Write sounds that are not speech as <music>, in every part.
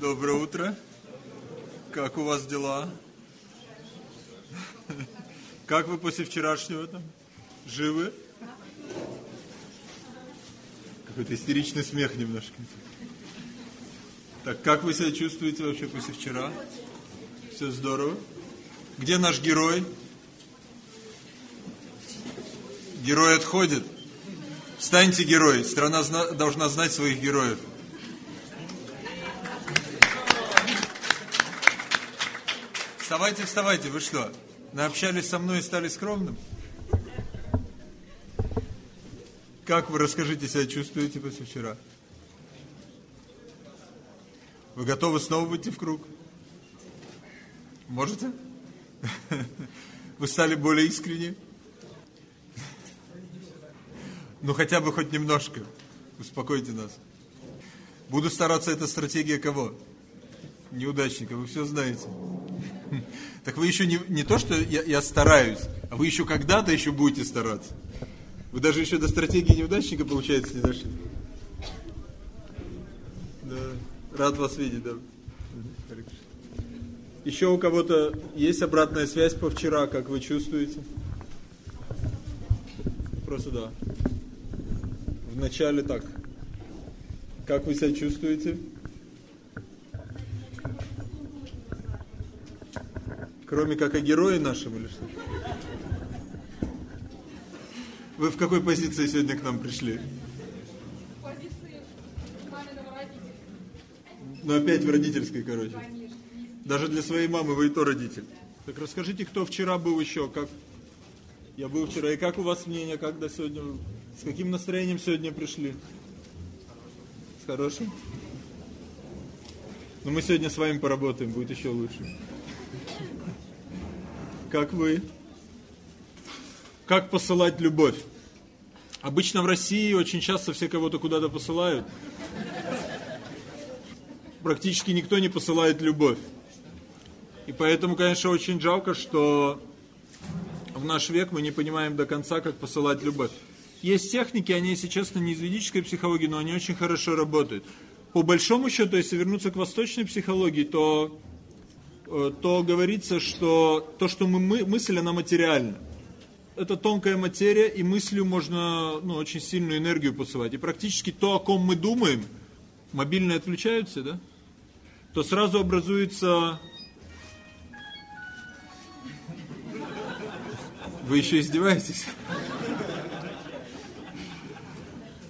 Доброе утро. Как у вас дела? Как вы после вчерашнего там? Живы? Какой-то истеричный смех немножко. Так, как вы себя чувствуете вообще после вчера? Все здорово? Где наш герой? Герой отходит. Встаньте, герой. Страна должна знать своих героев. Вставайте, вставайте. Вы что, наобщались со мной и стали скромным? Как вы, расскажите, себя чувствуете после вчера? Вы готовы снова выйти в круг? Можете? <laughs> Вы стали более искренне? Ну, хотя бы хоть немножко. Успокойте нас. Буду стараться, это стратегия кого? Неудачника, вы все знаете. <laughs> Так вы еще не, не то, что я, я стараюсь, а вы еще когда-то еще будете стараться. Вы даже еще до стратегии неудачника, получается, не дошли. Да, рад вас видеть, да. Еще у кого-то есть обратная связь по вчера, как вы чувствуете? Просто да вначале так. Как вы себя чувствуете? Кроме как о герое нашем или что? Вы в какой позиции сегодня к нам пришли? Позиции маминого родителя. Ну опять в родительской, короче. Даже для своей мамы вы и то родитель. Так расскажите, кто вчера был еще, как... Я был вчера, и как у вас мнение, как до сегодня с каким настроением сегодня пришли? С хорошим? Ну, мы сегодня с вами поработаем, будет еще лучше. Как вы? Как посылать любовь? Обычно в России очень часто все кого-то куда-то посылают. Практически никто не посылает любовь. И поэтому, конечно, очень жалко, что в наш век мы не понимаем до конца, как посылать любовь. Есть техники, они, если честно, не из ведической психологии, но они очень хорошо работают. По большому счету, если вернуться к восточной психологии, то, то говорится, что то, что мы, мы мысль, она материальна. Это тонкая материя, и мыслью можно ну, очень сильную энергию посылать. И практически то, о ком мы думаем, мобильные отключаются, да? То сразу образуется... Вы еще издеваетесь?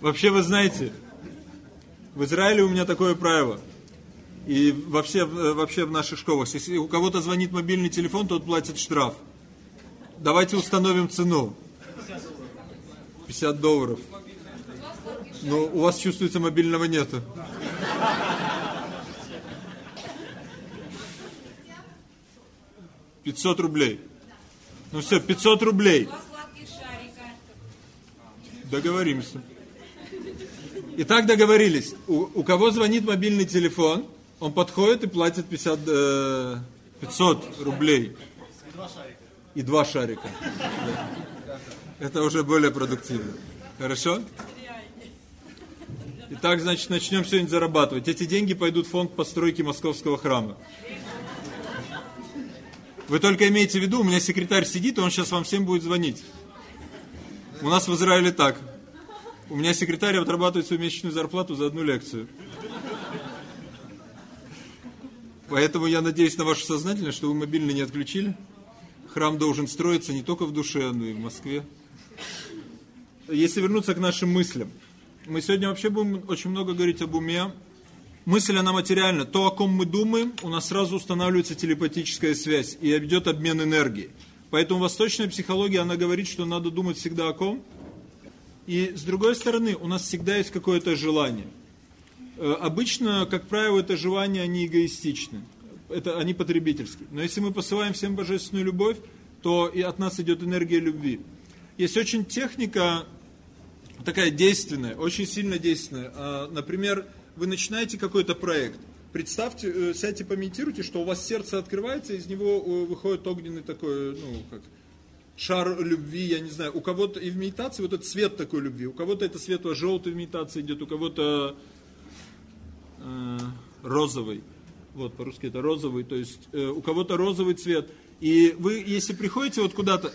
Вообще, вы знаете, в Израиле у меня такое правило. И вообще, вообще в наших школах. Если у кого-то звонит мобильный телефон, тот платит штраф. Давайте установим цену. 50 долларов. Но у вас чувствуется мобильного нету. Пятьсот рублей. Ну все, 500 рублей. Договоримся. Итак, договорились. У, у кого звонит мобильный телефон, он подходит и платит 50, э, 500 рублей. И два шарика. Это уже более продуктивно. Хорошо? Итак, значит, начнем сегодня зарабатывать. Эти деньги пойдут в фонд постройки московского храма. Вы только имейте в виду, у меня секретарь сидит, он сейчас вам всем будет звонить. У нас в Израиле так. У меня секретарь отрабатывает свою месячную зарплату за одну лекцию. Поэтому я надеюсь на вашу сознательность, что вы мобильный не отключили. Храм должен строиться не только в душе, но и в Москве. Если вернуться к нашим мыслям. Мы сегодня вообще будем очень много говорить об уме. Мысль, она материальна. То, о ком мы думаем, у нас сразу устанавливается телепатическая связь и идет обмен энергией. Поэтому восточная психология, она говорит, что надо думать всегда о ком? И с другой стороны, у нас всегда есть какое-то желание. Э, обычно, как правило, это желание, они эгоистичны. Это, они потребительские. Но если мы посылаем всем божественную любовь, то и от нас идет энергия любви. Есть очень техника такая действенная, очень сильно действенная. А, например, вы начинаете какой-то проект. Представьте, э, сядьте, помедитируйте, что у вас сердце открывается, из него э, выходит огненный такой, ну, как шар любви, я не знаю, у кого-то и в медитации вот этот цвет такой любви, у кого-то это светло-желтый в медитации идет, у кого-то э, розовый. Вот, по-русски это розовый, то есть э, у кого-то розовый цвет. И вы, если приходите вот куда-то,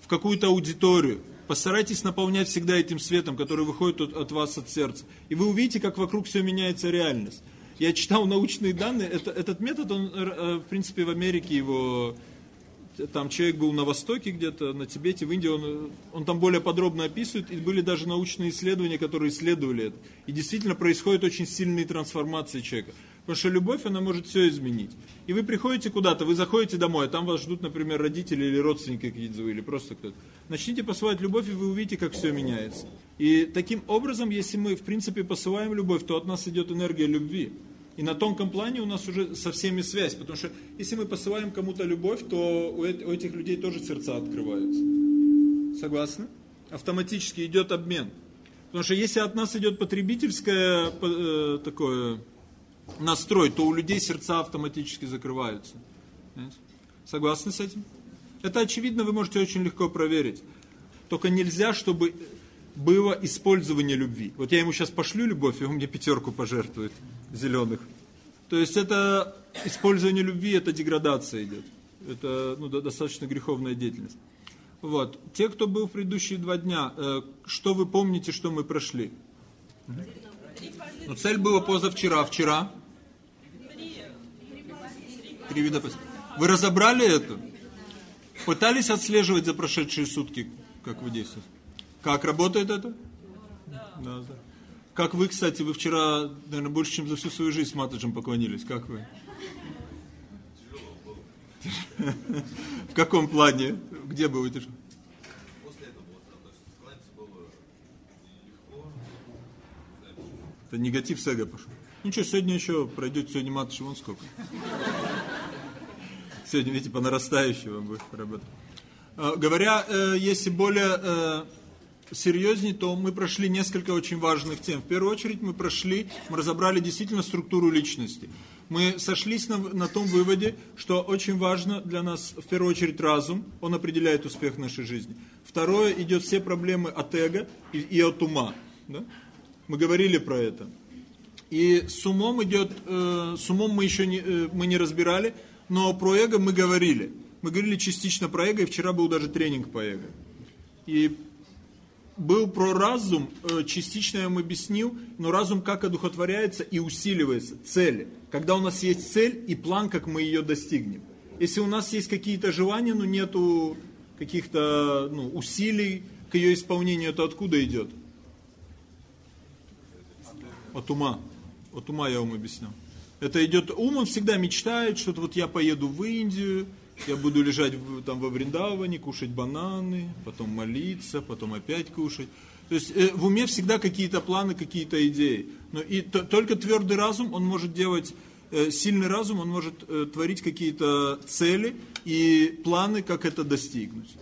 в какую-то аудиторию, постарайтесь наполнять всегда этим светом, который выходит от, от вас, от сердца. И вы увидите, как вокруг все меняется реальность. Я читал научные данные, это, этот метод, он, э, в принципе, в Америке его там человек был на Востоке где-то, на Тибете, в Индии, он, он там более подробно описывает, и были даже научные исследования, которые исследовали это. И действительно происходят очень сильные трансформации человека. Потому что любовь, она может все изменить. И вы приходите куда-то, вы заходите домой, а там вас ждут, например, родители или родственники какие-то, или просто кто-то. Начните посылать любовь, и вы увидите, как все меняется. И таким образом, если мы, в принципе, посылаем любовь, то от нас идет энергия любви. И на тонком плане у нас уже со всеми связь, потому что если мы посылаем кому-то любовь, то у этих людей тоже сердца открываются. Согласны? Автоматически идет обмен. Потому что если от нас идет потребительское э, такое настрой, то у людей сердца автоматически закрываются. Согласны с этим? Это очевидно, вы можете очень легко проверить. Только нельзя, чтобы было использование любви. Вот я ему сейчас пошлю любовь, и он мне пятерку пожертвует зеленых. То есть это использование любви, это деградация идет. Это ну, достаточно греховная деятельность. Вот. Те, кто был в предыдущие два дня, э, что вы помните, что мы прошли? Ну, цель была позавчера. Вчера? Три вида Вы разобрали это? Пытались отслеживать за прошедшие сутки, как вы действуете? Как работает это? Да. да. Как вы, кстати, вы вчера, наверное, больше, чем за всю свою жизнь с Матаджем поклонились. Как вы? В каком плане? Где было тяжело? Это негатив с эго пошел. Ничего, сегодня еще пройдете, сегодня матыш вон сколько. Сегодня, видите, по нарастающей вам будет работать. А, говоря, э, если более э, серьезнее, то мы прошли несколько очень важных тем. В первую очередь мы прошли, мы разобрали действительно структуру личности. Мы сошлись на, на том выводе, что очень важно для нас, в первую очередь, разум. Он определяет успех нашей жизни. Второе, идет все проблемы от эго и, и от ума. Да? Мы говорили про это. И с умом идет, э, с умом мы еще не, э, мы не разбирали, но про эго мы говорили. Мы говорили частично про эго, и вчера был даже тренинг по эго. И был про разум, э, частично я вам объяснил, но разум как одухотворяется и усиливается, цели. Когда у нас есть цель и план, как мы ее достигнем. Если у нас есть какие-то желания, но нету каких-то ну, усилий к ее исполнению, то откуда идет? От ума. От ума я вам объяснял. Это идет, ум он всегда мечтает, что-то вот я поеду в Индию, я буду лежать там во Вриндаване, кушать бананы, потом молиться, потом опять кушать. То есть э, в уме всегда какие-то планы, какие-то идеи. Но и то, только твердый разум, он может делать, э, сильный разум, он может э, творить какие-то цели и планы, как это достигнуть.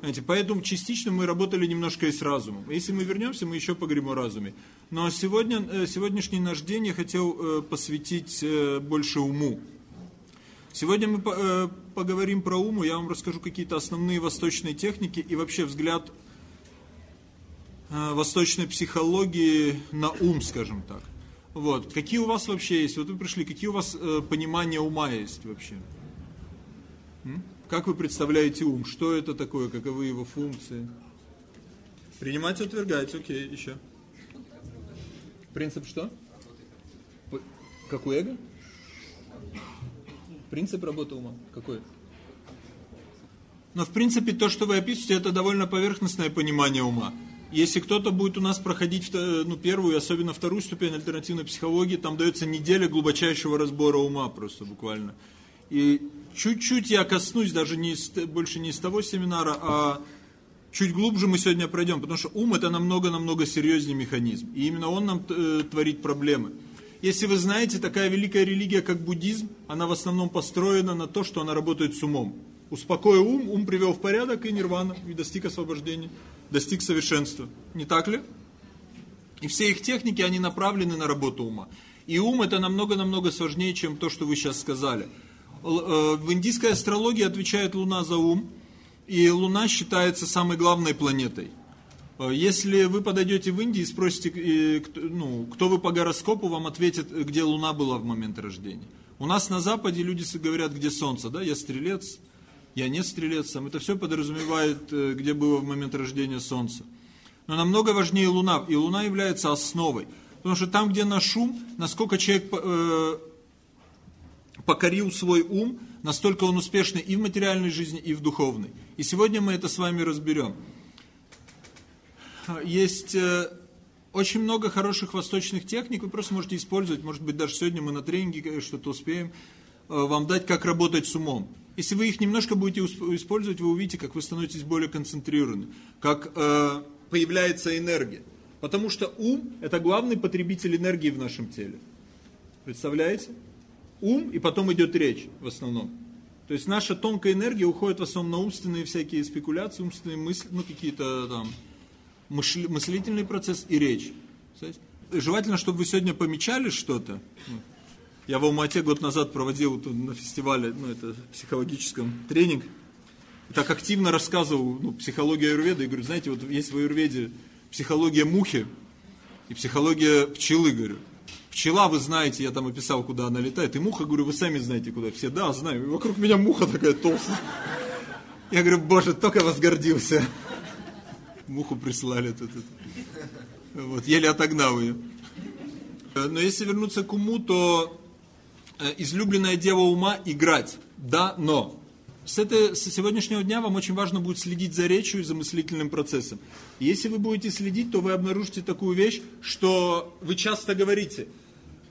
Знаете, поэтому частично мы работали немножко и с разумом. Если мы вернемся, мы еще поговорим о разуме. Но сегодня, сегодняшний наш день я хотел посвятить больше уму. Сегодня мы поговорим про ум, я вам расскажу какие-то основные восточные техники и вообще взгляд э, восточной психологии на ум, скажем так. Вот. Какие у вас вообще есть, вот вы пришли, какие у вас э, понимания ума есть вообще? Как вы представляете ум? Что это такое? Каковы его функции? Принимать отвергать, окей, еще. Принцип что? Как у эго? Принцип работы ума какой? Но в принципе то, что вы описываете, это довольно поверхностное понимание ума. Если кто-то будет у нас проходить ну, первую, особенно вторую ступень альтернативной психологии, там дается неделя глубочайшего разбора ума просто буквально. И чуть-чуть я коснусь, даже не из, больше не из того семинара, а чуть глубже мы сегодня пройдем, потому что ум это намного-намного серьезнее механизм. И именно он нам э, творит проблемы. Если вы знаете, такая великая религия, как буддизм, она в основном построена на то, что она работает с умом. Успокоил ум, ум привел в порядок и нирвана, и достиг освобождения, достиг совершенства. Не так ли? И все их техники, они направлены на работу ума. И ум это намного-намного сложнее, чем то, что вы сейчас сказали. Э, в индийской астрологии отвечает Луна за ум, и Луна считается самой главной планетой. Э, Если вы подойдете в Индии и спросите, э, ну, кто вы по гороскопу, вам ответят, где Луна была в момент рождения. У нас на Западе люди говорят, где Солнце, да, я стрелец, я не стрелец, там это все подразумевает, э, где было в момент рождения Солнце. Но намного важнее Луна, и Луна является основой. Потому что там, где наш ум, насколько человек э, покорил свой ум, настолько он успешный и в материальной жизни, и в духовной. И сегодня мы это с вами разберем. Есть э, очень много хороших восточных техник, вы просто можете использовать, может быть, даже сегодня мы на тренинге что-то успеем э, вам дать, как работать с умом. Если вы их немножко будете использовать, вы увидите, как вы становитесь более концентрированы, как э, появляется энергия. Потому что ум – это главный потребитель энергии в нашем теле. Представляете? Ум, и потом идет речь в основном. То есть наша тонкая энергия уходит в основном на умственные всякие спекуляции, умственные мысли, ну какие-то там мыслительный процесс и речь. Желательно, чтобы вы сегодня помечали что-то. Ну, Я в Алмате год назад проводил на фестивале, ну это психологическом тренинг. И так активно рассказывал ну, психологию аюрведы. И говорю, знаете, вот есть в аюрведе психология мухи и психология пчелы, говорю. Пчела, вы знаете, я там описал, куда она летает. И муха, говорю, вы сами знаете, куда. Все, да, знаю. Вокруг меня муха такая толстая. Я говорю, боже, только возгордился. Муху прислали тут. тут. Вот, еле отогнал ее. Но если вернуться к уму, то э, излюбленное дело ума – играть. Да, но. С, этой, с сегодняшнего дня вам очень важно будет следить за речью и за мыслительным процессом. Если вы будете следить, то вы обнаружите такую вещь, что вы часто говорите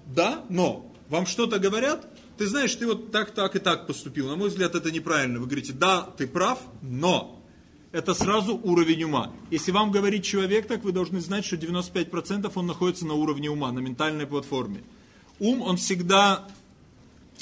«да, но». Вам что-то говорят, ты знаешь, ты вот так, так и так поступил. На мой взгляд, это неправильно. Вы говорите «да, ты прав, но». Это сразу уровень ума. Если вам говорит человек так, вы должны знать, что 95% он находится на уровне ума, на ментальной платформе. Ум, он всегда,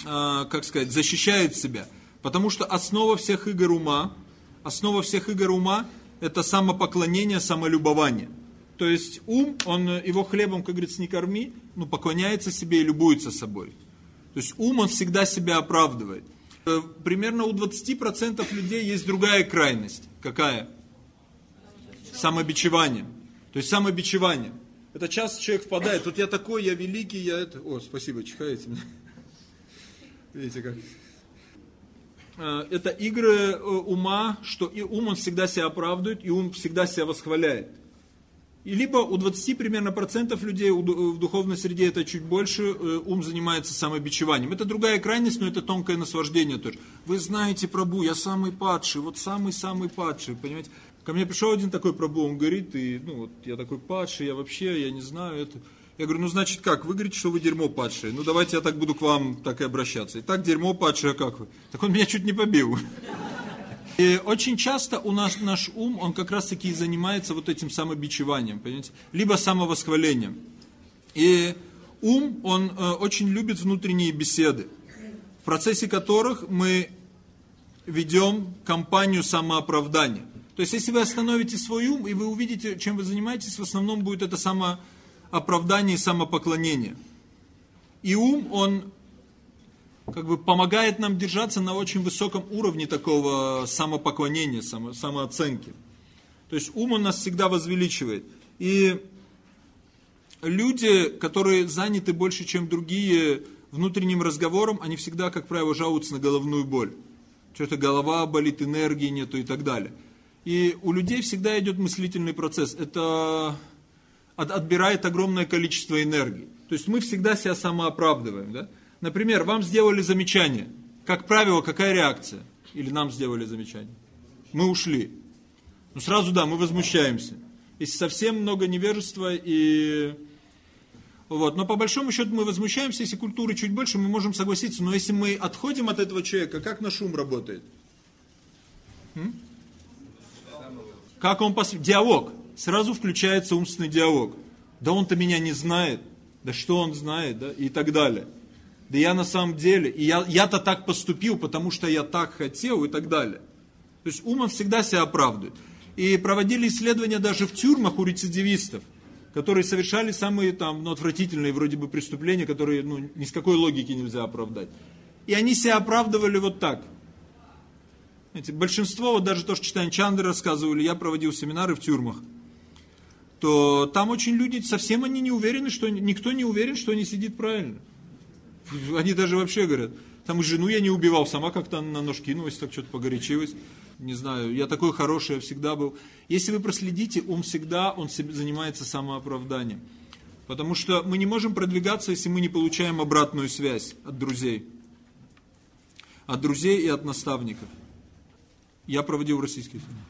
э, как сказать, защищает себя. Потому что основа всех игр ума, основа всех игр ума, это самопоклонение, самолюбование. То есть ум, он его хлебом, как говорится, не корми, ну, поклоняется себе и любуется собой. То есть ум, он всегда себя оправдывает. Э, Примерно у 20% людей есть другая крайность. Какая? Самобичевание. То есть самобичевание. Это часто человек впадает. Вот я такой, я великий, я это... О, спасибо, чихаете мне. Видите как? Э, Это игры э, ума, что и ум он всегда себя оправдывает, и ум всегда себя восхваляет. И либо у 20 примерно процентов людей в духовной среде это чуть больше, э, ум занимается самобичеванием. Это другая крайность, но это тонкое наслаждение тоже. Вы знаете, Прабу, я самый падший, вот самый-самый падший, понимаете? Ко мне пришел один такой Прабу, он говорит, и, ну вот я такой падший, я вообще, я не знаю это. Я говорю, ну значит как, вы говорите, что вы дерьмо падшее, ну давайте я так буду к вам так и обращаться. И так дерьмо падшее, а как вы? Так он меня чуть не побил. И очень часто у нас наш ум, он как раз таки и занимается вот этим самобичеванием, понимаете? Либо самовосхвалением. И ум, он э, очень любит внутренние беседы, в процессе которых мы ведем кампанию самооправдания. То есть, если вы остановите свой ум, и вы увидите, чем вы занимаетесь, в основном будет это самооправдание и самопоклонение. И ум, он как бы помогает нам держаться на очень высоком уровне такого самопоклонения, само, самооценки. То есть ум он нас всегда возвеличивает. И люди, которые заняты больше, чем другие внутренним разговором, они всегда, как правило, жалуются на головную боль. Что-то голова болит, энергии нету и так далее. И у людей всегда идет мыслительный процесс. Это от- отбирает огромное количество энергии. То есть мы всегда себя самооправдываем. Да? Например, вам сделали замечание. Как правило, какая реакция? Или нам сделали замечание? Мы ушли. Ну сразу да, мы возмущаемся. Если совсем много невежества и... Вот. Но по большому счету мы возмущаемся, если культуры чуть больше, мы можем согласиться. Но если мы отходим от этого человека, как наш ум работает? М? Как он пос... Диалог. Сразу включается умственный диалог. Да он-то меня не знает. Да что он знает, да? И так далее. Да я на самом деле, и я, я-то так поступил, потому что я так хотел и так далее. То есть ум он всегда себя оправдывает. И проводили исследования даже в тюрьмах у рецидивистов, которые совершали самые там, ну, отвратительные вроде бы преступления, которые ну, ни с какой логики нельзя оправдать. И они себя оправдывали вот так. Знаете, большинство, вот даже то, что Читань Чандры рассказывали, я проводил семинары в тюрьмах. то там очень люди, совсем они не уверены, что никто не уверен, что они сидит правильно. Они даже вообще говорят, там и жену я не убивал, сама как-то на нож кинулась, так что-то погорячилась. Не знаю, я такой хороший, я всегда был. Если вы проследите, ум всегда, он занимается самооправданием. Потому что мы не можем продвигаться, если мы не получаем обратную связь от друзей. От друзей и от наставников. Я проводил в российских тюрьмах.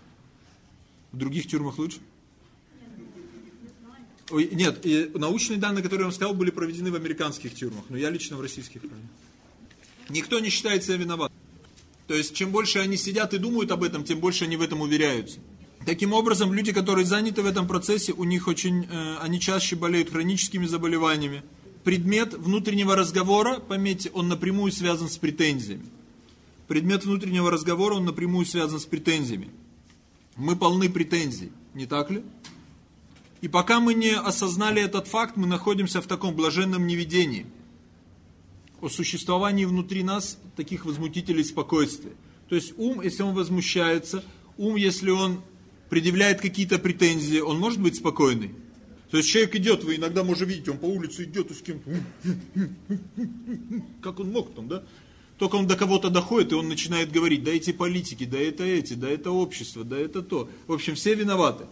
В других тюрьмах лучше? Нет, и научные данные, которые я вам сказал, были проведены в американских тюрьмах, но я лично в российских провел. Никто не считает себя виноват. То есть, чем больше они сидят и думают об этом, тем больше они в этом уверяются. Таким образом, люди, которые заняты в этом процессе, у них очень, э, они чаще болеют хроническими заболеваниями. Предмет внутреннего разговора, пометьте, он напрямую связан с претензиями. Предмет внутреннего разговора, он напрямую связан с претензиями. Мы полны претензий, не так ли? И пока мы не осознали этот факт, мы находимся в таком блаженном неведении. О существовании внутри нас таких возмутителей спокойствия. То есть ум, если он возмущается, ум, если он предъявляет какие-то претензии, он может быть спокойный? То есть человек идет, вы иногда можете видеть, он по улице идет и с кем-то, как он мог там, да? Только он до кого-то доходит, и он начинает говорить, да эти политики, да это эти, да это общество, да это то. В общем, все виноваты.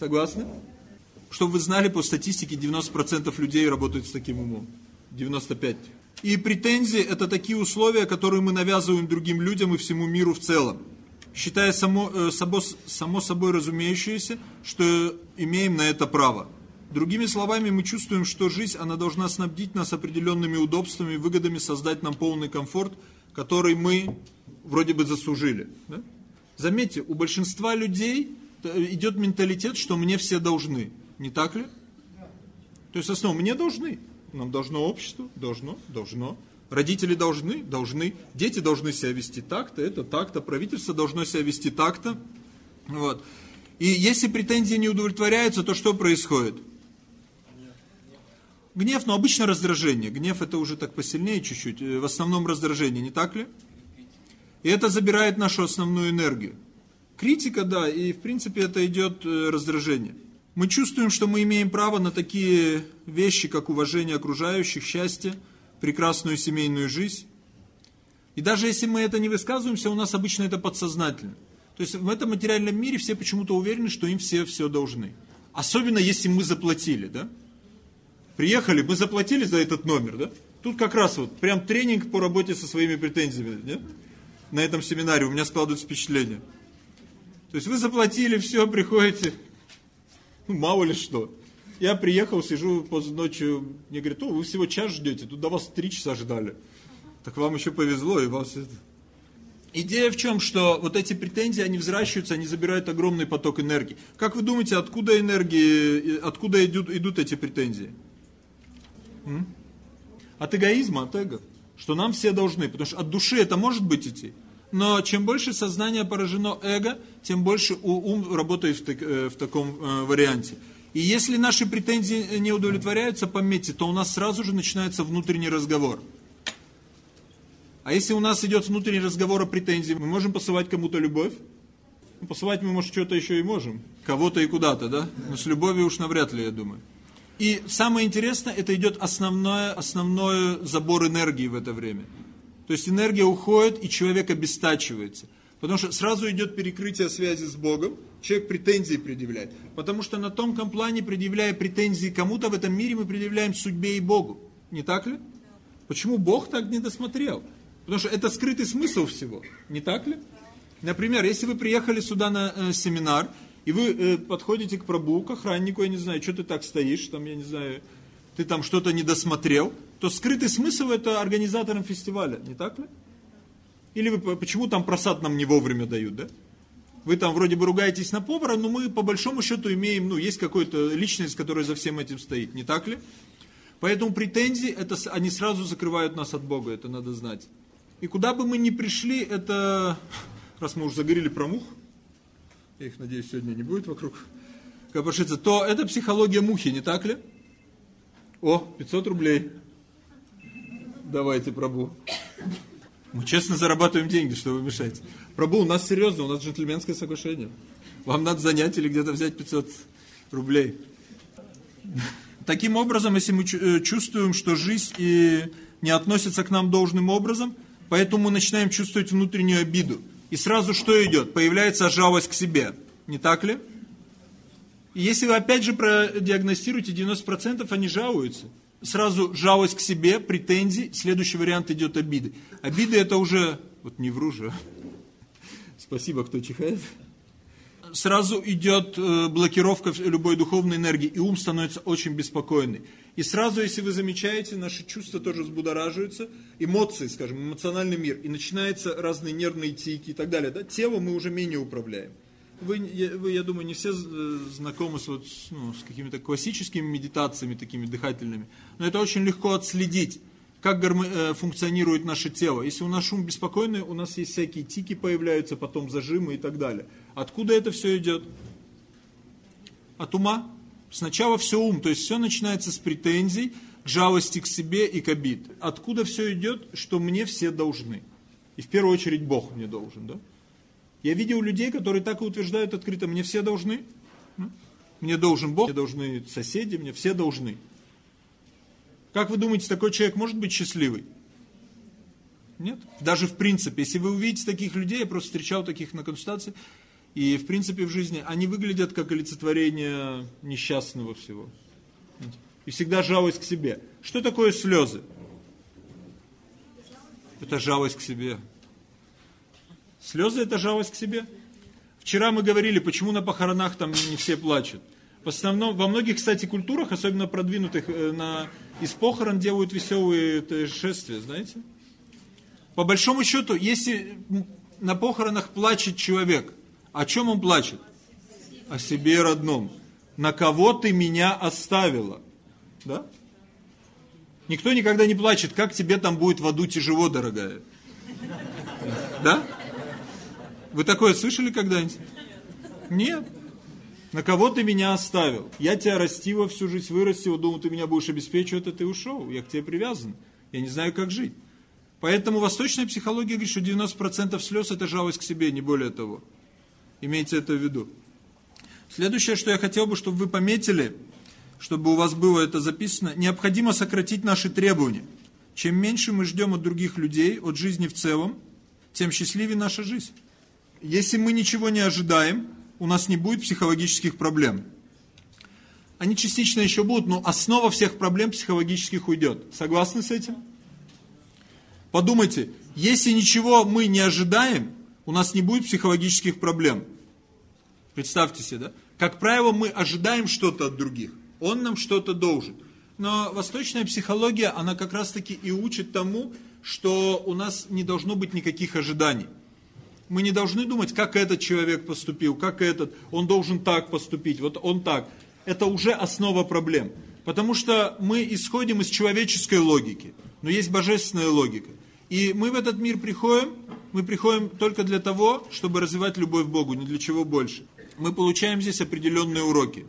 Согласны? Чтобы вы знали, по статистике 90% людей работают с таким умом. 95%. И претензии – это такие условия, которые мы навязываем другим людям и всему миру в целом считая само, э, само, само собой разумеющееся, что имеем на это право. Другими словами, мы чувствуем, что жизнь, она должна снабдить нас определенными удобствами, выгодами, создать нам полный комфорт, который мы вроде бы заслужили. Да? Заметьте, у большинства людей идет менталитет, что мне все должны. Не так ли? То есть, основном, мне должны. Нам должно общество, должно, должно. Родители должны, должны, дети должны себя вести так-то, это так-то, правительство должно себя вести так-то. Вот. И если претензии не удовлетворяются, то что происходит? Гнев, но обычно раздражение. Гнев это уже так посильнее чуть-чуть. Э, в основном раздражение, не так ли? И это забирает нашу основную энергию. Критика, да, и в принципе это идет э, раздражение. Мы чувствуем, что мы имеем право на такие вещи, как уважение окружающих, счастье, прекрасную семейную жизнь. И даже если мы это не высказываемся, у нас обычно это подсознательно. То есть в этом материальном мире все почему-то уверены, что им все все должны. Особенно если мы заплатили, да? Приехали, мы заплатили за этот номер, да? Тут как раз вот прям тренинг по работе со своими претензиями, да? На этом семинаре у меня складывается впечатление. То есть вы заплатили, все, приходите, ну, мало ли что. Я приехал, сижу поздно ночью, мне говорят, о, вы всего час ждете, тут до вас три часа ждали. Так вам еще повезло, и вас это... Идея в чем, что вот эти претензии, они взращиваются, они забирают огромный поток энергии. Как вы думаете, откуда энергии, откуда идут, идут эти претензии? М? От эгоизма, от эго. Что нам все должны, потому что от души это может быть идти. Но чем больше сознание поражено эго, тем больше ум работает в, так, э, в таком э, варианте. И если наши претензии не удовлетворяются, пометьте, то у нас сразу же начинается внутренний разговор. А если у нас идет внутренний разговор о претензии, мы можем посылать кому-то любовь? Ну, посылать мы, может, что-то еще и можем. Кого-то и куда-то, да? Но с любовью уж навряд ли, я думаю. И самое интересное, это идет основное, основной забор энергии в это время. То есть энергия уходит, и человек обестачивается. Потому что сразу идет перекрытие связи с Богом, человек претензии предъявляет. Потому что на тонком плане, предъявляя претензии кому-то в этом мире, мы предъявляем судьбе и Богу. Не так ли? Почему Бог так не досмотрел? Потому что это скрытый смысл всего. Не так ли? Например, если вы приехали сюда на э, семинар, и вы э, подходите к пробу, к охраннику, я не знаю, что ты так стоишь, там, я не знаю, ты там что-то не досмотрел, то скрытый смысл это организаторам фестиваля, не так ли? Или вы, почему там просад нам не вовремя дают, да? Вы там вроде бы ругаетесь на повара, но мы по большому счету имеем, ну, есть какая-то личность, которая за всем этим стоит, не так ли? Поэтому претензии, это, они сразу закрывают нас от Бога, это надо знать. И куда бы мы ни пришли, это, раз мы уже заговорили про мух, я их, надеюсь, сегодня не будет вокруг копошиться, то это психология мухи, не так ли? О, 500 рублей. Давайте, пробу. Мы честно зарабатываем деньги, что вы мешаете. Прабу, у нас серьезно, у нас джентльменское соглашение. Вам надо занять или где-то взять 500 рублей. Таким образом, если мы э, чувствуем, что жизнь и не относится к нам должным образом, поэтому мы начинаем чувствовать внутреннюю обиду. И сразу что идет? Появляется жалость к себе. Не так ли? И если вы опять же продиагностируете, 90% они жалуются. Сразу жалость к себе, претензии, следующий вариант идет обиды. Обиды это уже, вот не вру же, спасибо, кто чихает. Сразу идет э, блокировка любой духовной энергии, и ум становится очень беспокойный. И сразу, если вы замечаете, наши чувства тоже взбудораживаются, эмоции, скажем, эмоциональный мир, и начинаются разные нервные тики и так далее. Да? Тело мы уже менее управляем. Вы, я, вы, я думаю, не все э, знакомы с, вот, ну, с какими-то классическими медитациями, такими дыхательными, но это очень легко отследить, как э, функционирует наше тело. Если у нас шум беспокойный, у нас есть всякие тики появляются, потом зажимы и так далее. Откуда это все идет? От ума. Сначала все ум, то есть все начинается с претензий, к жалости к себе и к обид. Откуда все идет, что мне все должны? И в первую очередь Бог мне должен, да? Я видел людей, которые так и утверждают открыто, мне все должны. Мне должен Бог, мне должны соседи, мне все должны. Как вы думаете, такой человек может быть счастливый? Нет? Даже в принципе, если вы увидите таких людей, я просто встречал таких на консультации, и в принципе в жизни они выглядят как олицетворение несчастного всего. И всегда жалость к себе. Что такое слезы? Это жалость к себе. Слезы – это жалость к себе. Вчера мы говорили, почему на похоронах там не все плачут. В основном, во многих, кстати, культурах, особенно продвинутых, э, на, из похорон делают веселые шествия, знаете? По большому счету, если на похоронах плачет человек, о чем он плачет? О себе родном. На кого ты меня оставила? Да? Никто никогда не плачет, как тебе там будет в аду тяжело, дорогая. Да? Вы такое слышали когда-нибудь? Нет. На кого ты меня оставил? Я тебя растила всю жизнь, вырастила, думал, ты меня будешь обеспечивать, а ты ушел. Я к тебе привязан. Я не знаю, как жить. Поэтому восточная психология говорит, что 90% слез это жалость к себе, не более того. Имейте это в виду. Следующее, что я хотел бы, чтобы вы пометили, чтобы у вас было это записано, необходимо сократить наши требования. Чем меньше мы ждем от других людей, от жизни в целом, тем счастливее наша жизнь. Если мы ничего не ожидаем, у нас не будет психологических проблем. Они частично еще будут, но основа всех проблем психологических уйдет. Согласны с этим? Подумайте, если ничего мы не ожидаем, у нас не будет психологических проблем. Представьте себе, да? Как правило, мы ожидаем что-то от других. Он нам что-то должен. Но восточная психология, она как раз таки и учит тому, что у нас не должно быть никаких ожиданий мы не должны думать, как этот человек поступил, как этот, он должен так поступить, вот он так. Это уже основа проблем. Потому что мы исходим из человеческой логики, но есть божественная логика. И мы в этот мир приходим, мы приходим только для того, чтобы развивать любовь к Богу, ни для чего больше. Мы получаем здесь определенные уроки.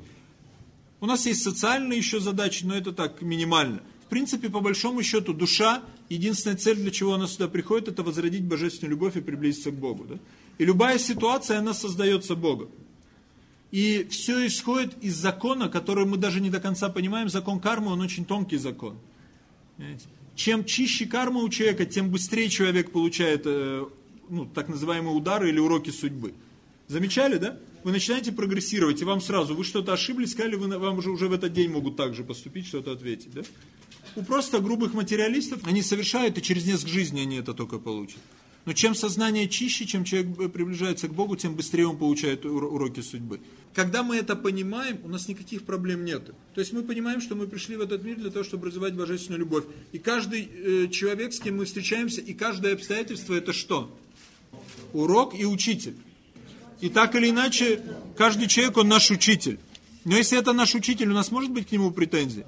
У нас есть социальные еще задачи, но это так минимально принципе, по большому счету, душа, единственная цель, для чего она сюда приходит, это возродить божественную любовь и приблизиться к Богу. Да? И любая ситуация, она создается Богом. И все исходит из закона, который мы даже не до конца понимаем. Закон кармы, он очень тонкий закон. Понимаете? Чем чище карма у человека, тем быстрее человек получает э, ну, так называемые удары или уроки судьбы. Замечали, да? Вы начинаете прогрессировать, и вам сразу, вы что-то ошиблись, сказали, вы, вам уже, уже в этот день могут также поступить, что-то ответить. Да? У просто грубых материалистов они совершают, и через несколько жизней они это только получат. Но чем сознание чище, чем человек приближается к Богу, тем быстрее он получает уроки судьбы. Когда мы это понимаем, у нас никаких проблем нет. То есть мы понимаем, что мы пришли в этот мир для того, чтобы развивать божественную любовь. И каждый э, человек, с кем мы встречаемся, и каждое обстоятельство это что? Урок и учитель. И так или иначе, каждый человек, он наш учитель. Но если это наш учитель, у нас может быть к нему претензии?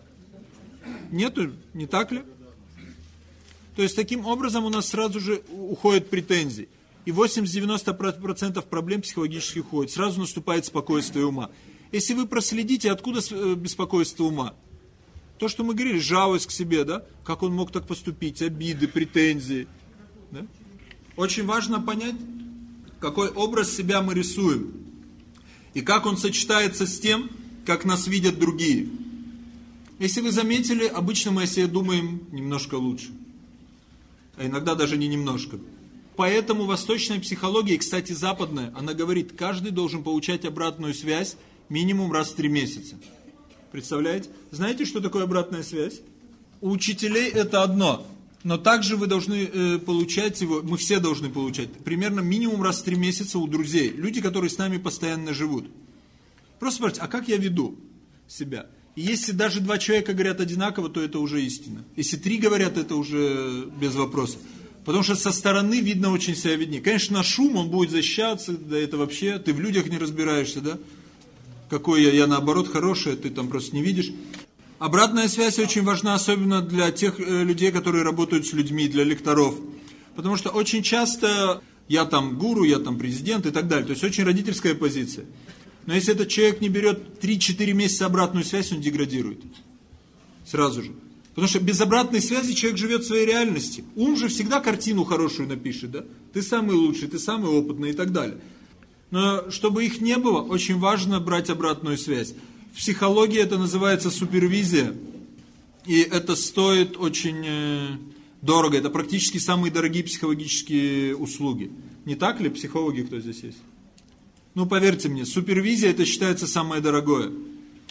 Нету, не так ли? То есть таким образом у нас сразу же уходят претензии. И 80-90% проблем психологических уходит. Сразу наступает спокойствие ума. Если вы проследите, откуда э, беспокойство ума? То, что мы говорили, жалость к себе, да? Как он мог так поступить, обиды, претензии. Да? Очень важно понять, какой образ себя мы рисуем. И как он сочетается с тем, как нас видят другие. Если вы заметили, обычно мы о себе думаем немножко лучше. А иногда даже не немножко. Поэтому восточная психология, и, кстати, западная, она говорит, каждый должен получать обратную связь минимум раз в три месяца. Представляете? Знаете, что такое обратная связь? У учителей это одно, но также вы должны э, получать его, мы все должны получать, примерно минимум раз в три месяца у друзей. Люди, которые с нами постоянно живут. Просто спрашивайте, а как я веду себя? И если даже два человека говорят одинаково, то это уже истина. Если три говорят, это уже без вопросов. Потому что со стороны видно очень себя виднее. Конечно, на шум он будет защищаться, да это вообще, ты в людях не разбираешься, да? Какой я, я наоборот хороший, ты там просто не видишь. Обратная связь очень важна, особенно для тех э, людей, которые работают с людьми, для лекторов. Потому что очень часто я там гуру, я там президент и так далее. То есть очень родительская позиция. Но если этот человек не берет 3-4 месяца обратную связь, он деградирует. Сразу же. Потому что без обратной связи человек живет в своей реальности. Ум же всегда картину хорошую напишет, да? Ты самый лучший, ты самый опытный и так далее. Но чтобы их не было, очень важно брать обратную связь. В психологии это называется супервизия. И это стоит очень э, дорого. Это практически самые дорогие психологические услуги. Не так ли, психологи, кто здесь есть? Ну, поверьте мне, супервизия это считается самое дорогое.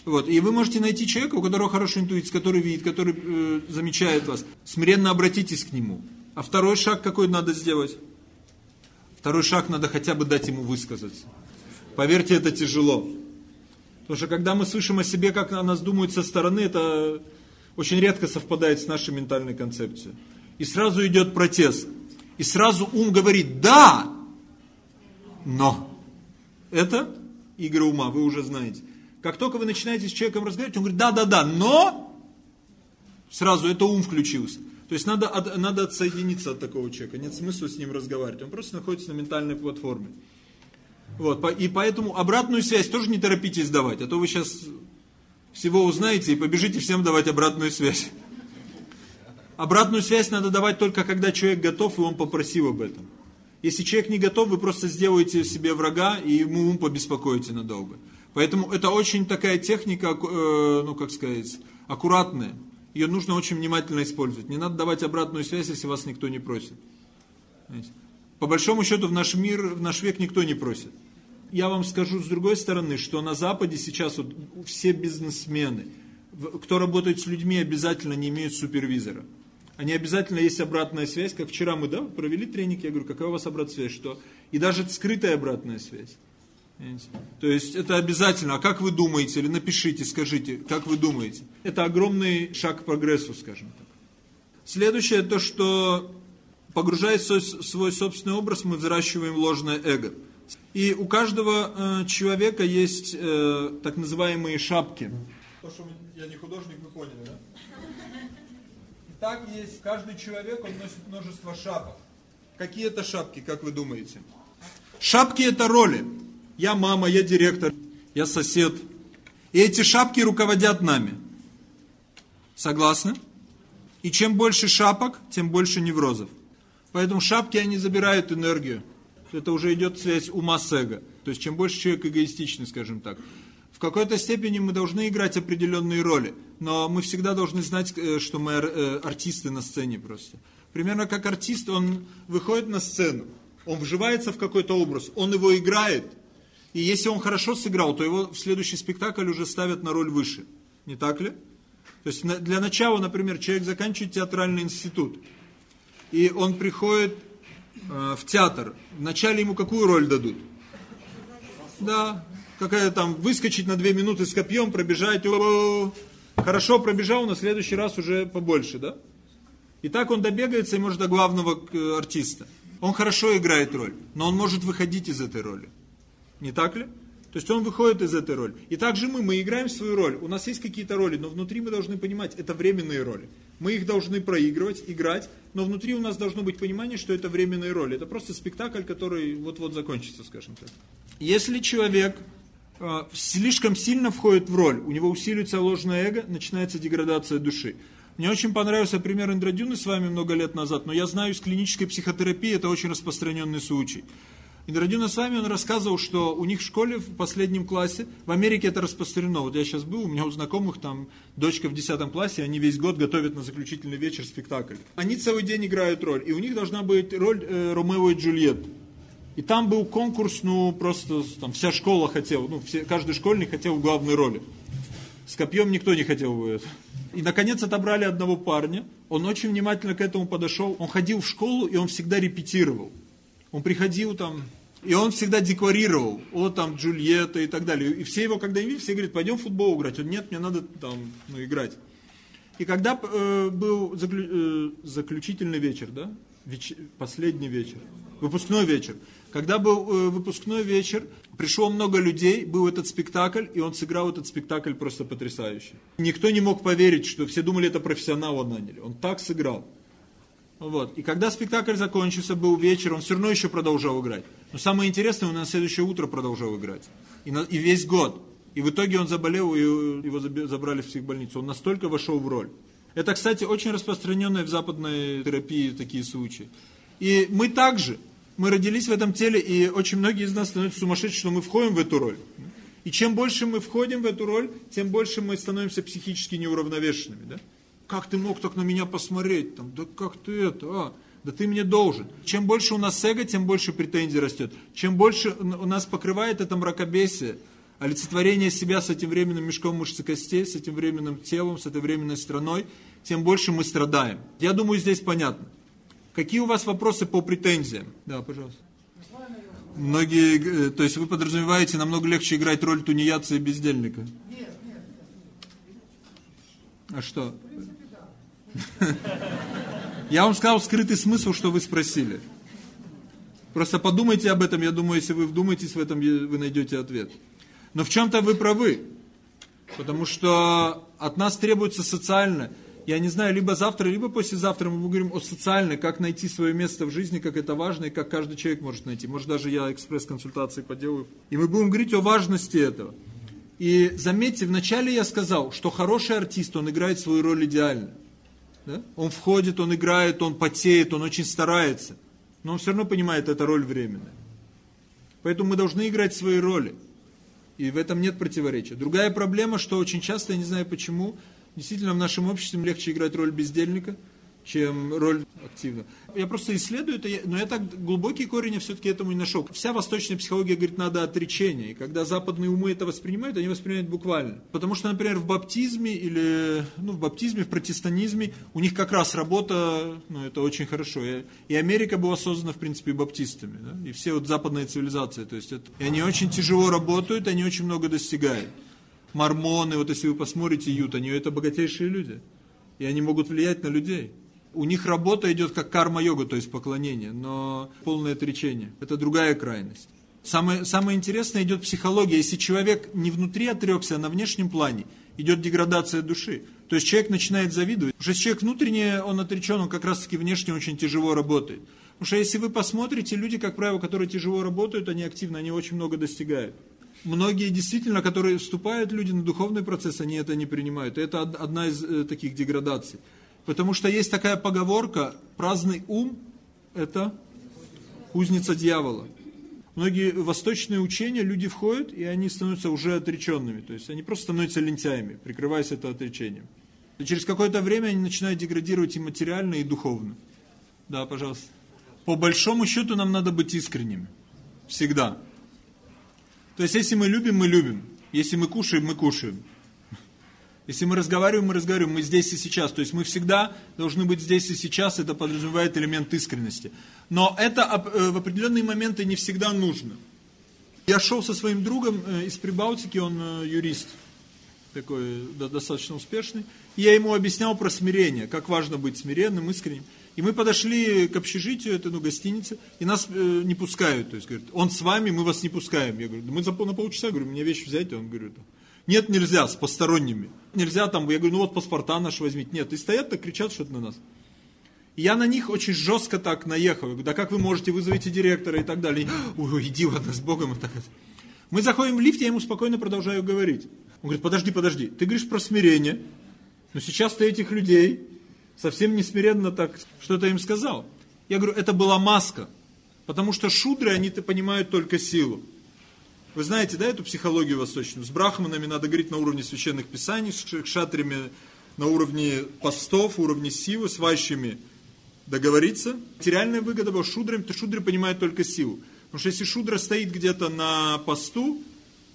Вот. И вы можете найти человека, у которого хорошая интуиция, который видит, который э, замечает вас. Смиренно обратитесь к нему. А второй шаг какой надо сделать? Второй шаг надо хотя бы дать ему высказаться. Поверьте, это тяжело. Потому что когда мы слышим о себе, как о нас думают со стороны, это очень редко совпадает с нашей ментальной концепцией. И сразу идет протест. И сразу ум говорит «да», но. Это игры ума, вы уже знаете. Как только вы начинаете с человеком разговаривать, он говорит, да, да, да, но сразу это ум включился. То есть надо, от, надо отсоединиться от такого человека, нет смысла с ним разговаривать, он просто находится на ментальной платформе. Вот, и поэтому обратную связь тоже не торопитесь давать, а то вы сейчас всего узнаете и побежите всем давать обратную связь. Обратную связь надо давать только когда человек готов и он попросил об этом. Если человек не готов, вы просто сделаете себе врага и ему ум побеспокоите надолго. Поэтому это очень такая техника, э, ну как сказать, аккуратная. Ее нужно очень внимательно использовать. Не надо давать обратную связь, если вас никто не просит. По большому счету в наш мир, в наш век никто не просит. Я вам скажу с другой стороны, что на Западе сейчас вот все бизнесмены, кто работает с людьми, обязательно не имеют супервизора. Они обязательно есть обратная связь, как вчера мы да, провели тренинг, я говорю, какая у вас обратная связь, что и даже скрытая обратная связь. То есть это обязательно. А как вы думаете? Или напишите, скажите, как вы думаете? Это огромный шаг к прогрессу, скажем так. Следующее, то, что погружаясь в свой собственный образ, мы взращиваем ложное эго. И у каждого э, человека есть э, так называемые шапки. То, что я не художник, вы поняли, да? Так есть, каждый человек, он носит множество шапок. Какие это шапки, как вы думаете? Шапки это роли. Я мама, я директор, я сосед. И эти шапки руководят нами. Согласны? И чем больше шапок, тем больше неврозов. Поэтому шапки, они забирают энергию. Это уже идет связь ума с эго. То есть, чем больше человек эгоистичный, скажем так. Какой-то степени мы должны играть определенные роли. Но мы всегда должны знать, э, что мы э, артисты на сцене просто. Примерно как артист, он выходит на сцену. Он вживается в какой-то образ, он его играет – и если он хорошо сыграл, то его в следующий спектакль уже ставят на роль выше. Не так ли? То есть для начала, например, человек заканчивает театральный институт. И он приходит э, в театр. Вначале ему какую роль дадут? Да, какая там, выскочить на две минуты с копьем, пробежать. О -о -о. Хорошо пробежал, на следующий раз уже побольше, да? И так он добегается и может до главного э, артиста. Он хорошо играет роль, но он может выходить из этой роли. Не так ли? То есть он выходит из этой роли. И также мы, мы играем свою роль. У нас есть какие-то роли, но внутри мы должны понимать, это временные роли. Мы их должны проигрывать, играть, но внутри у нас должно быть понимание, что это временные роли. Это просто спектакль, который вот-вот закончится, скажем так. Если человек э, слишком сильно входит в роль, у него усиливается ложное эго, начинается деградация души. Мне очень понравился пример Индрадюны с вами много лет назад, но я знаю из клинической психотерапии, это очень распространенный случай. И Радюна с вами он рассказывал, что у них в школе в последнем классе, в Америке это распространено. Вот я сейчас был, у меня у знакомых там дочка в 10 классе, они весь год готовят на заключительный вечер спектакль. Они целый день играют роль, и у них должна быть роль э, Ромео и Джульетты. И там был конкурс, ну, просто там вся школа хотела, ну, все, каждый школьник хотел в главной роли. С копьем никто не хотел бы это. И, наконец, отобрали одного парня. Он очень внимательно к этому подошел. Он ходил в школу, и он всегда репетировал. Он приходил там, и он всегда декларировал, о, там, Джульетта и так далее. И все его, когда видят, все говорят, пойдем футбол играть. Он, нет, мне надо там, ну, играть. И когда э, был заклю, э, заключительный вечер, да, Веч, последний вечер, выпускной вечер, когда был э, выпускной вечер, пришло много людей, был этот спектакль, и он сыграл этот спектакль просто потрясающе. Никто не мог поверить, что все думали, это профессионала наняли. Он так сыграл. Вот. И когда спектакль закончился, был вечер, он все равно еще продолжал играть. Но самое интересное, он на следующее утро продолжал играть. И, на, и весь год. И в итоге он заболел, и его забрали в психбольницу. Он настолько вошел в роль. Это, кстати, очень распространенные в западной терапии такие случаи. И мы также, мы родились в этом теле, и очень многие из нас становятся сумасшедшими, что мы входим в эту роль. И чем больше мы входим в эту роль, тем больше мы становимся психически неуравновешенными. Да? Как ты мог так на меня посмотреть? Там, да как ты это? А, да ты мне должен. Чем больше у нас эго, тем больше претензий растет. Чем больше у нас покрывает это мракобесие, олицетворение себя с этим временным мешком мышц и костей, с этим временным телом, с этой временной страной, тем больше мы страдаем. Я думаю, здесь понятно. Какие у вас вопросы по претензиям? Да, пожалуйста. Многие, э, то есть вы подразумеваете, намного легче играть роль тунеядца и бездельника? Нет, нет. А что? Я вам сказал скрытый смысл, что вы спросили. Просто подумайте об этом, я думаю, если вы вдумаетесь в этом, вы найдете ответ. Но в чем-то вы правы. Потому что от нас требуется социально я не знаю, либо завтра, либо послезавтра мы говорим о социальной, как найти свое место в жизни, как это важно, и как каждый человек может найти. Может, даже я экспресс-консультации поделаю. И мы будем говорить о важности этого. И заметьте, вначале я сказал, что хороший артист, он играет свою роль идеально. Да? Он входит, он играет, он потеет, он очень старается. Но он все равно понимает, это роль временная. Поэтому мы должны играть свои роли. И в этом нет противоречия. Другая проблема, что очень часто, я не знаю почему, Действительно, в нашем обществе легче играть роль бездельника, чем роль активного. Я просто исследую это, но я так глубокий корень я все-таки этому не нашел. Вся восточная психология говорит, надо отречение. И когда западные умы это воспринимают, они воспринимают буквально. Потому что, например, в баптизме или, ну, в баптизме, в протестанизме у них как раз работа, ну, это очень хорошо. И Америка была создана, в принципе, баптистами. Да? И все вот западные цивилизации. То есть это, и они очень тяжело работают, они очень много достигают мормоны, вот если вы посмотрите Ют, они это богатейшие люди. И они могут влиять на людей. У них работа идет как карма-йога, то есть поклонение, но полное отречение. Это другая крайность. Самое, самое интересное идет психология. Если человек не внутри отрекся, а на внешнем плане, идет деградация души. То есть человек начинает завидовать. Что человек внутренне, он отречен, он как раз таки внешне очень тяжело работает. Потому что если вы посмотрите, люди, как правило, которые тяжело работают, они активны, они очень много достигают многие действительно, которые вступают люди на духовный процесс, они это не принимают. Это одна из э, таких деградаций. Потому что есть такая поговорка, праздный ум – это кузница дьявола. Многие восточные учения, люди входят, и они становятся уже отреченными. То есть они просто становятся лентяями, прикрываясь это отречением. И через какое-то время они начинают деградировать и материально, и духовно. Да, пожалуйста. По большому счету нам надо быть искренними. Всегда. То есть, если мы любим, мы любим. Если мы кушаем, мы кушаем. Если мы разговариваем, мы разговариваем, мы здесь и сейчас. То есть мы всегда должны быть здесь и сейчас, это подразумевает элемент искренности. Но это э, в определенные моменты не всегда нужно. Я шел со своим другом э, из Прибалтики, он э, юрист, такой достаточно успешный. И я ему объяснял про смирение, как важно быть смиренным, искренним. И мы подошли к общежитию, это ну, гостиница, и нас э, не пускают. То есть, говорят, он с вами, мы вас не пускаем. Я говорю, мы за на полчаса, говорю, мне вещи взять, он говорит, нет, нельзя, с посторонними. Нельзя там, я говорю, ну вот паспорта наши возьмите. Нет, и стоят так, кричат что-то на нас. И я на них очень жестко так наехал. Я говорю, да как вы можете, вызовите директора и так далее. Ой, иди, ладно, с Богом. И так. Мы заходим в лифт, я ему спокойно продолжаю говорить. Он говорит, подожди, подожди, ты говоришь про смирение, но сейчас ты этих людей совсем не смиренно так что-то им сказал. Я говорю, это была маска. Потому что шудры, они-то понимают только силу. Вы знаете, да, эту психологию восточную? С брахманами надо говорить на уровне священных писаний, с кшатрами на уровне постов, уровне силы, с вайщами договориться. Материальная выгода была шудрами, то шудры понимают только силу. Потому что если шудра стоит где-то на посту,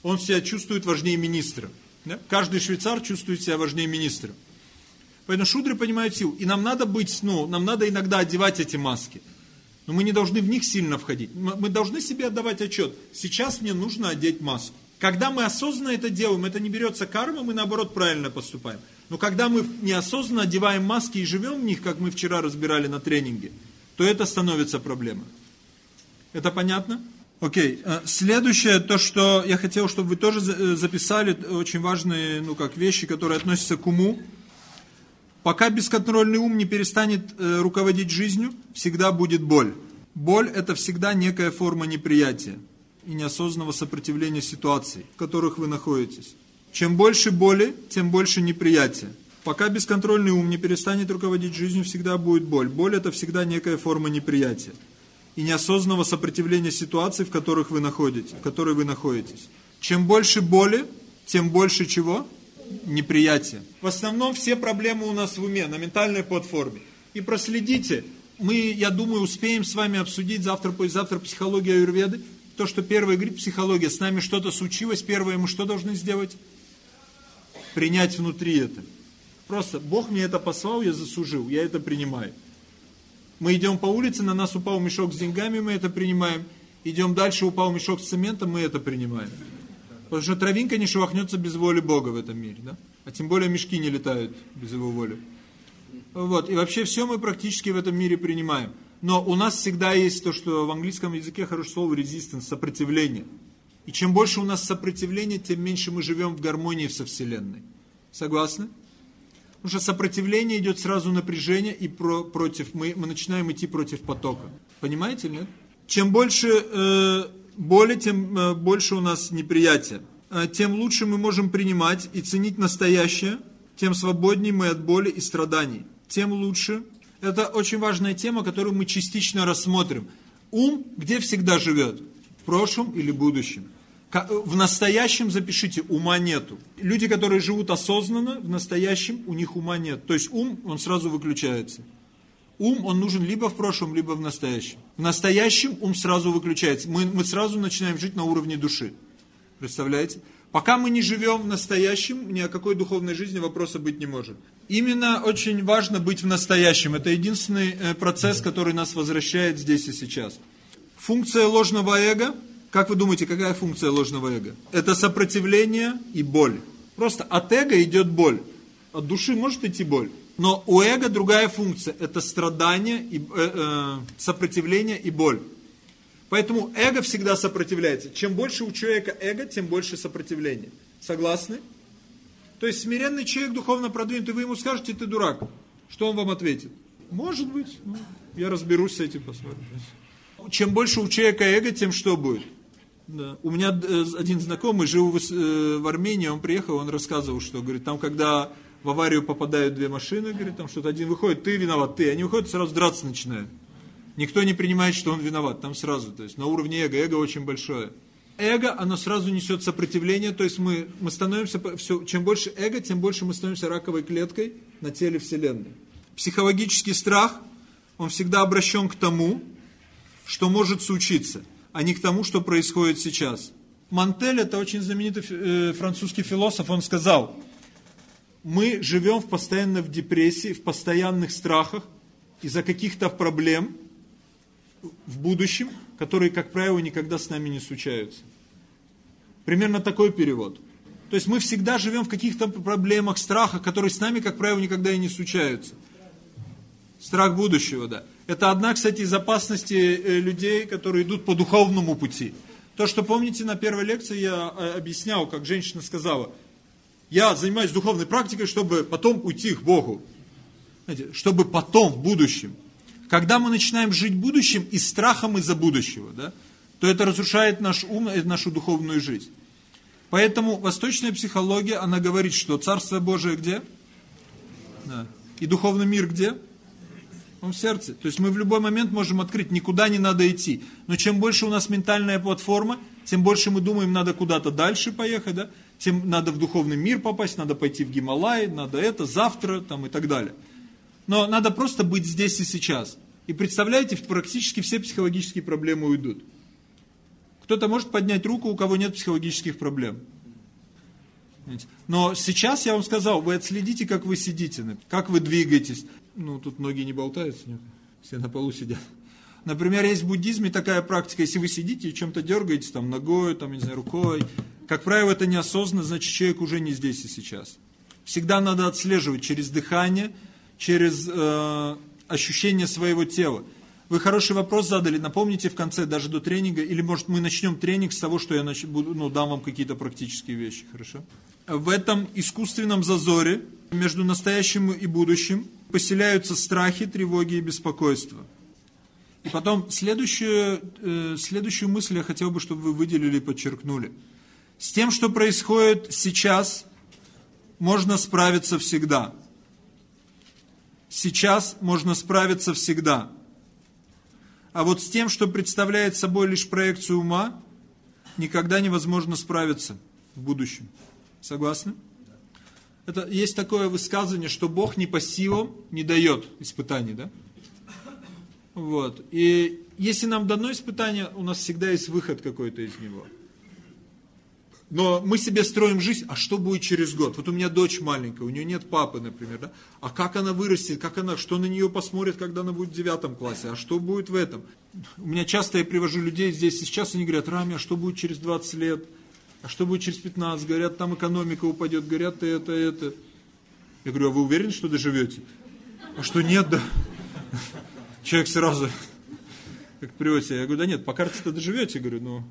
он себя чувствует важнее министра. Да? Каждый швейцар чувствует себя важнее министра. Поэтому шудры понимают силу. И нам надо быть, ну, нам надо иногда одевать эти маски. Но мы не должны в них сильно входить. Мы должны себе отдавать отчет. Сейчас мне нужно одеть маску. Когда мы осознанно это делаем, это не берется карма, мы наоборот правильно поступаем. Но когда мы неосознанно одеваем маски и живем в них, как мы вчера разбирали на тренинге, то это становится проблемой. Это понятно? Окей. Okay. Э, следующее, то, что я хотел, чтобы вы тоже э, записали, очень важные, ну, как вещи, которые относятся к уму. Пока бесконтрольный ум не перестанет э, руководить жизнью, всегда будет боль. Боль – это всегда некая форма неприятия и неосознанного сопротивления ситуаций, в которых вы находитесь. Чем больше боли, тем больше неприятия. Пока бесконтрольный ум не перестанет руководить жизнью, всегда будет боль. Боль – это всегда некая форма неприятия и неосознанного сопротивления ситуаций, в которых вы находитесь, в которой вы находитесь. Чем больше боли, тем больше чего? Неприятие. В основном все проблемы у нас в уме, на ментальной платформе. И проследите, мы, я думаю, успеем с вами обсудить завтра, послезавтра психологию аюрведы. То, что первое говорит психология, с нами что-то случилось, первое мы что должны сделать? Принять внутри это. Просто Бог мне это послал, я заслужил, я это принимаю. Мы идем по улице, на нас упал мешок с деньгами, мы это принимаем. Идем дальше, упал мешок с цементом, мы это принимаем. Потому что травинка не шелохнется без воли Бога в этом мире. Да? А тем более мешки не летают без его воли. Вот. И вообще все мы практически в этом мире принимаем. Но у нас всегда есть то, что в английском языке хорошее слово resistance, сопротивление. И чем больше у нас сопротивления, тем меньше мы живем в гармонии со Вселенной. Согласны? Потому что сопротивление идет сразу напряжение, и про, против, мы, мы начинаем идти против потока. Понимаете, нет? Чем больше э, боли, тем э, больше у нас неприятия. Э, тем лучше мы можем принимать и ценить настоящее, тем свободнее мы от боли и страданий. Тем лучше. Это очень важная тема, которую мы частично рассмотрим. Ум где всегда живет? В прошлом или будущем? В настоящем запишите, ума нету. Люди, которые живут осознанно, в настоящем у них ума нет. То есть ум, он сразу выключается. Ум, он нужен либо в прошлом, либо в настоящем. В настоящем ум сразу выключается. Мы, мы сразу начинаем жить на уровне души. Представляете? Пока мы не живем в настоящем, ни о какой духовной жизни вопроса быть не может. Именно очень важно быть в настоящем. Это единственный э, процесс, который нас возвращает здесь и сейчас. Функция ложного эго. Как вы думаете, какая функция ложного эго? Это сопротивление и боль. Просто от эго идет боль. От души может идти боль. Но у эго другая функция. Это страдание, и, э, э, сопротивление и боль. Поэтому эго всегда сопротивляется. Чем больше у человека эго, тем больше сопротивления. Согласны? То есть смиренный человек духовно продвинутый, вы ему скажете, ты дурак. Что он вам ответит? Может быть, ну, я разберусь с этим, посмотрим. Чем больше у человека эго, тем что будет? Да. У меня э, один знакомый жил в, э, в Армении, он приехал, он рассказывал, что, говорит, там когда в аварию попадают две машины, говорит, там что-то один выходит, ты виноват, ты. Они выходят, сразу драться начинают. Никто не принимает, что он виноват, там сразу, то есть на уровне эго, эго очень большое. Эго, оно сразу несет сопротивление, то есть мы, мы становимся, все, чем больше эго, тем больше мы становимся раковой клеткой на теле Вселенной. Психологический страх, он всегда обращен к тому, что может случиться, а не к тому, что происходит сейчас. Мантель, это очень знаменитый э, французский философ, он сказал, мы живем постоянно в депрессии, в постоянных страхах из-за каких-то проблем в будущем, которые, как правило, никогда с нами не случаются. Примерно такой перевод. То есть мы всегда живем в каких-то проблемах, страхах, которые с нами, как правило, никогда и не случаются. Страх будущего, да. Это одна, кстати, из опасностей э, людей, которые идут по духовному пути. То, что помните, на первой лекции я э, объяснял, как женщина сказала – я занимаюсь духовной практикой, чтобы потом уйти к Богу. Знаете, чтобы потом, в будущем. Когда мы начинаем жить будущим и страхом из-за будущего, да, то это разрушает наш ум и нашу духовную жизнь. Поэтому восточная психология, она говорит, что Царство Божие где? Да. И духовный мир где? Он в сердце. То есть мы в любой момент можем открыть, никуда не надо идти. Но чем больше у нас ментальная платформа, тем больше мы думаем, надо куда-то дальше поехать, да? Тем надо в духовный мир попасть, надо пойти в Гималай, надо это, завтра там, и так далее. Но надо просто быть здесь и сейчас. И представляете, практически все психологические проблемы уйдут. Кто-то может поднять руку, у кого нет психологических проблем. Но сейчас я вам сказал, вы отследите, как вы сидите, как вы двигаетесь. Ну, тут многие не болтаются, все на полу сидят. Например, есть в буддизме такая практика, если вы сидите и чем-то дергаете, там, ногой, там, не знаю, рукой, как правило, это неосознанно, значит, человек уже не здесь и сейчас. Всегда надо отслеживать через дыхание, через э, ощущение своего тела. Вы хороший вопрос задали, напомните в конце, даже до тренинга, или может мы начнем тренинг с того, что я нач... буду, ну, дам вам какие-то практические вещи, хорошо? В этом искусственном зазоре между настоящим и будущим поселяются страхи, тревоги и беспокойство. И потом следующую, э, следующую мысль я хотел бы, чтобы вы выделили и подчеркнули. С тем, что происходит сейчас, можно справиться всегда. Сейчас можно справиться всегда. А вот с тем, что представляет собой лишь проекцию ума, никогда невозможно справиться в будущем. Согласны? Это, есть такое высказывание, что Бог не по силам не дает испытаний, да? Вот. И если нам дано испытание, у нас всегда есть выход какой-то из него. Но мы себе строим жизнь, а что будет через год? Вот у меня дочь маленькая, у нее нет папы, например, да? А как она вырастет, как она, что на нее посмотрят, когда она будет в девятом классе, а что будет в этом? У меня часто я привожу людей здесь и сейчас, они говорят, Рами, а что будет через 20 лет? А что будет через 15? Говорят, там экономика упадет, говорят, это, это. Я говорю, а вы уверены, что доживете? А что нет, да? Человек сразу, как приводится, я говорю, да нет, по карте-то доживете, говорю, но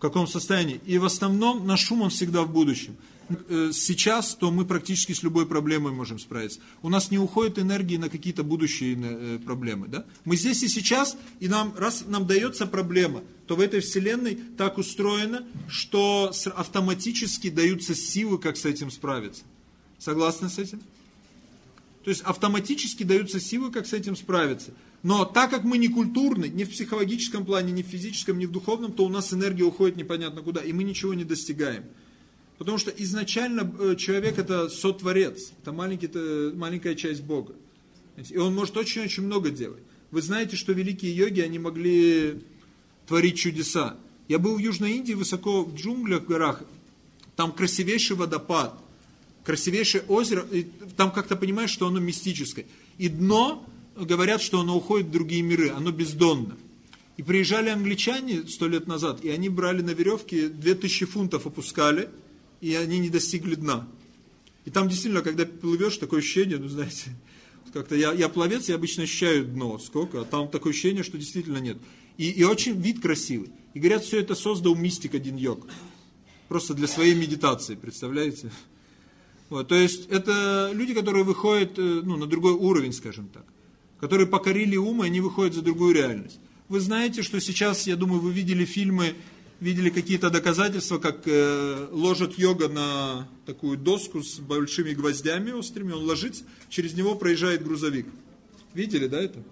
в каком состоянии. И в основном наш шум, он всегда в будущем. Э, сейчас, то мы практически с любой проблемой можем справиться. У нас не уходит энергии на какие-то будущие э, проблемы. Да? Мы здесь и сейчас, и нам, раз нам дается проблема, то в этой вселенной так устроено, что автоматически даются силы, как с этим справиться. Согласны с этим? То есть автоматически даются силы, как с этим справиться. Но так как мы не культурны, ни в психологическом плане, ни в физическом, ни в духовном, то у нас энергия уходит непонятно куда, и мы ничего не достигаем. Потому что изначально э, человек это сотворец, это, маленький, это маленькая часть Бога. И он может очень-очень много делать. Вы знаете, что великие йоги, они могли творить чудеса. Я был в Южной Индии, высоко в джунглях, в горах, там красивейший водопад, красивейшее озеро, и там как-то понимаешь, что оно мистическое. И дно говорят, что оно уходит в другие миры, оно бездонно. И приезжали англичане сто лет назад, и они брали на веревке 2000 фунтов опускали, и они не достигли дна. И там действительно, когда плывешь, такое ощущение, ну знаете, как-то я, я пловец, я обычно ощущаю дно, сколько, а там такое ощущение, что действительно нет. И, и очень вид красивый. И говорят, все это создал мистик один йог. Просто для своей медитации, представляете? Вот, то есть это люди, которые выходят э, ну, на другой уровень, скажем так которые покорили ум, и они выходят за другую реальность. Вы знаете, что сейчас, я думаю, вы видели фильмы, видели какие-то доказательства, как э, ложат йога на такую доску с большими гвоздями острыми, он ложится, через него проезжает грузовик. Видели, да, это?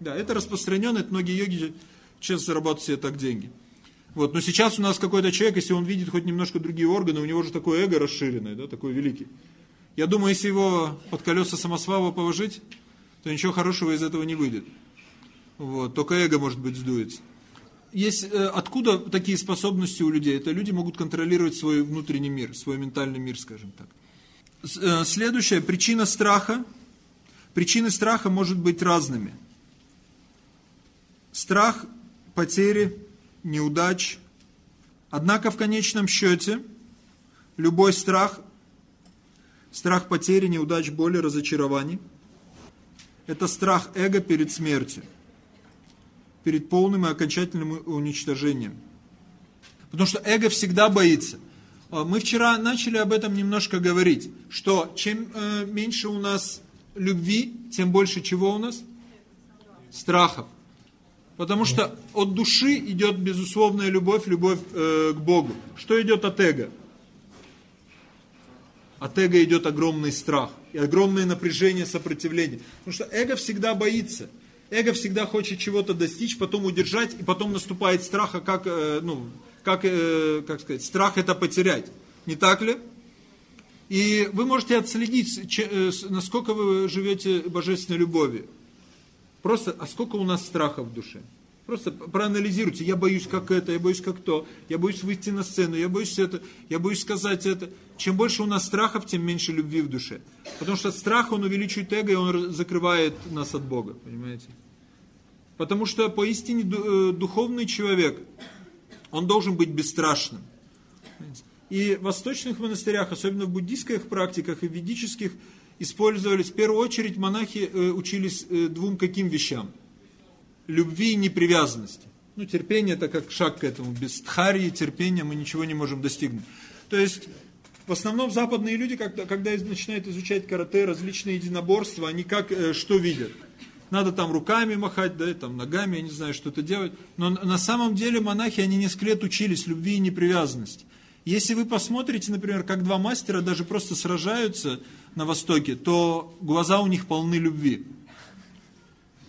Да, это распространено, это многие йоги сейчас зарабатывают себе так деньги. Вот, но сейчас у нас какой-то человек, если он видит хоть немножко другие органы, у него же такое эго расширенное, да, такой великий. Я думаю, если его под колеса самосвала положить, то ничего хорошего из этого не выйдет. Вот, только эго, может быть, сдуется. Есть, э, откуда такие способности у людей? Это люди могут контролировать свой внутренний мир, свой ментальный мир, скажем так. Э, следующая, причина страха. Причины страха может быть разными. Страх потери, неудач. Однако в конечном счете любой страх, страх потери, неудач, боли, разочарований – это страх эго перед смертью, перед полным и окончательным уничтожением. Потому что эго всегда боится. А, мы вчера начали об этом немножко говорить, что чем э, меньше у нас любви, тем больше чего у нас? Страхов. Потому что от души идет безусловная любовь, любовь э, к Богу. Что идет от эго? От эго идет огромный страх и огромное напряжение, сопротивление. Потому что эго всегда боится. Эго всегда хочет чего-то достичь, потом удержать, и потом наступает страх, а как, э, ну, как, э, как сказать, страх это потерять. Не так ли? И вы можете отследить, э, насколько вы живете божественной любовью. Просто, а сколько у нас страха в душе? Просто проанализируйте, я боюсь как это, я боюсь как то, я боюсь выйти на сцену, я боюсь это, я боюсь сказать это. Чем больше у нас страхов, тем меньше любви в душе. Потому что страх, он увеличивает эго, и он закрывает нас от Бога, понимаете? Потому что поистине э, духовный человек, он должен быть бесстрашным. И в восточных монастырях, особенно в буддийских практиках и ведических, использовались, в первую очередь монахи э, учились э, двум каким вещам – любви и непривязанности. Ну, терпение это как шаг к этому. Без тхарии, терпения мы ничего не можем достигнуть. То есть, в основном западные люди, когда, когда начинают изучать карате, различные единоборства, они как, э, что видят? Надо там руками махать, да, там ногами, я не знаю, что-то делать. Но на самом деле монахи, они несколько лет учились любви и непривязанности. Если вы посмотрите, например, как два мастера даже просто сражаются на Востоке, то глаза у них полны любви.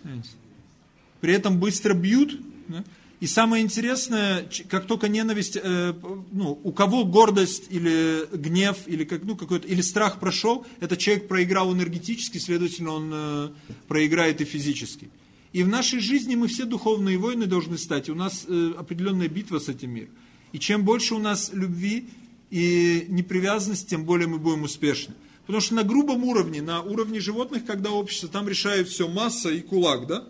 Понимаете? При этом быстро бьют. Да? И самое интересное, как только ненависть, э, ну, у кого гордость или гнев, или, как, ну, какой-то, или страх прошел, этот человек проиграл энергетически, следовательно, он э, проиграет и физически. И в нашей жизни мы все духовные войны должны стать. У нас э, определенная битва с этим миром. И чем больше у нас любви и непривязанности, тем более мы будем успешны. Потому что на грубом уровне, на уровне животных, когда общество, там решает все масса и кулак, да?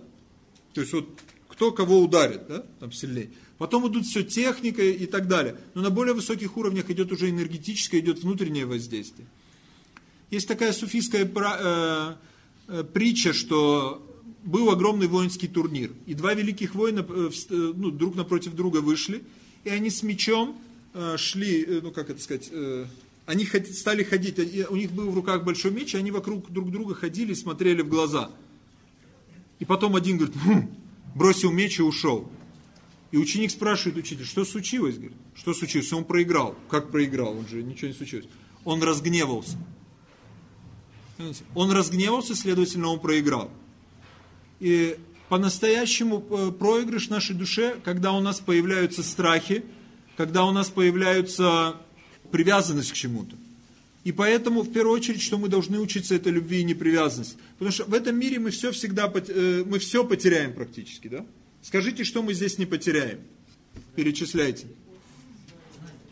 То есть вот кто кого ударит, да, там сильнее. Потом идут все техника и так далее. Но на более высоких уровнях идет уже энергетическое, идет внутреннее воздействие. Есть такая суфийская э, э, притча, что был огромный воинский турнир. И два великих воина э, э, ну, друг напротив друга вышли. И они с мечом э, шли, э, ну как это сказать, они стали ходить. У них был в руках большой меч, и они вокруг друг друга ходили смотрели в глаза. И потом один говорит, хм", бросил меч и ушел. И ученик спрашивает учитель, что случилось? Говорит, что случилось? Он проиграл. Как проиграл? Он же ничего не случилось. Он разгневался. Он разгневался, следовательно, он проиграл. И по-настоящему э, проигрыш нашей душе, когда у нас появляются страхи, когда у нас появляется привязанность к чему-то. И поэтому, в первую очередь, что мы должны учиться, это любви и непривязанность. Потому что в этом мире мы все всегда, э, мы все потеряем практически, да? Скажите, что мы здесь не потеряем. Перечисляйте.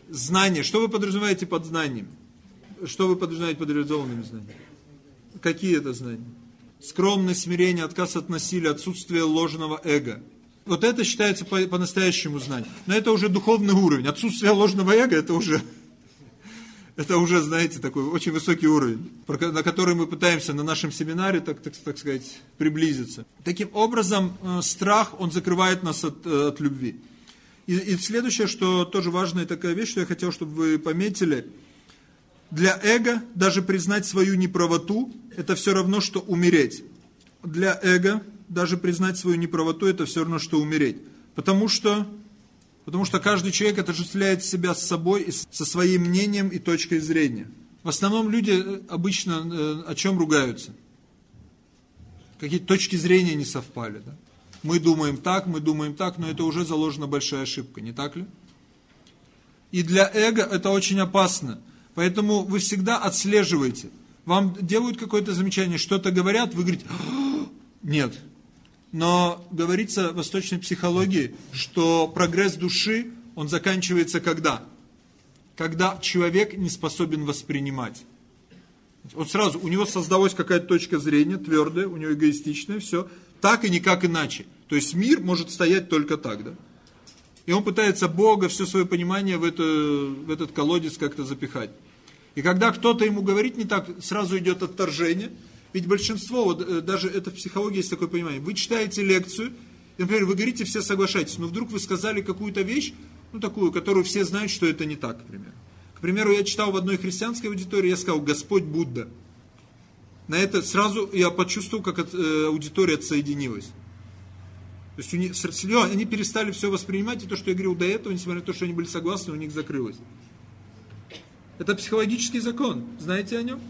Знание. Что вы подразумеваете под знанием? Что вы подразумеваете под реализованными знаниями? Какие это знания? Скромность, смирение, отказ от насилия, отсутствие ложного эго. Вот это считается по-настоящему по знанием. Но это уже духовный уровень. Отсутствие ложного эго, это уже это уже, знаете, такой очень высокий уровень, на который мы пытаемся на нашем семинаре, так, так, так сказать, приблизиться. Таким образом, э, страх, он закрывает нас от, э, от любви. И, и следующее, что тоже важная такая вещь, что я хотел, чтобы вы пометили, для эго даже признать свою неправоту, это все равно, что умереть. Для эго даже признать свою неправоту, это все равно, что умереть. Потому что Потому что каждый человек отождествляет себя с собой, со своим мнением и точкой зрения. В основном люди э, обычно э, о чем ругаются? Какие точки зрения не совпали. Да? Мы думаем так, мы думаем так, но это уже заложена большая ошибка, не так ли? И для эго это очень опасно. Поэтому вы всегда отслеживаете. Вам делают какое-то замечание, что-то говорят, вы говорите, нет, но говорится в восточной психологии, что прогресс души, он заканчивается когда? Когда человек не способен воспринимать. Вот сразу, у него создалась какая-то точка зрения, твердая, у него эгоистичная, все, так и никак иначе. То есть мир может стоять только так, да? И он пытается Бога, все свое понимание в, это, в этот колодец как-то запихать. И когда кто-то ему говорит не так, сразу идет отторжение – ведь большинство, вот, э, даже это в психологии есть такое понимание, вы читаете лекцию, например, вы говорите, все соглашаетесь, но вдруг вы сказали какую-то вещь, ну такую, которую все знают, что это не так, к примеру. К примеру, я читал в одной христианской аудитории, я сказал, Господь Будда. На это сразу я почувствовал, как э, аудитория отсоединилась. То есть у них, они перестали все воспринимать, и то, что я говорил до этого, несмотря на то, что они были согласны, у них закрылось. Это психологический закон. Знаете о нем?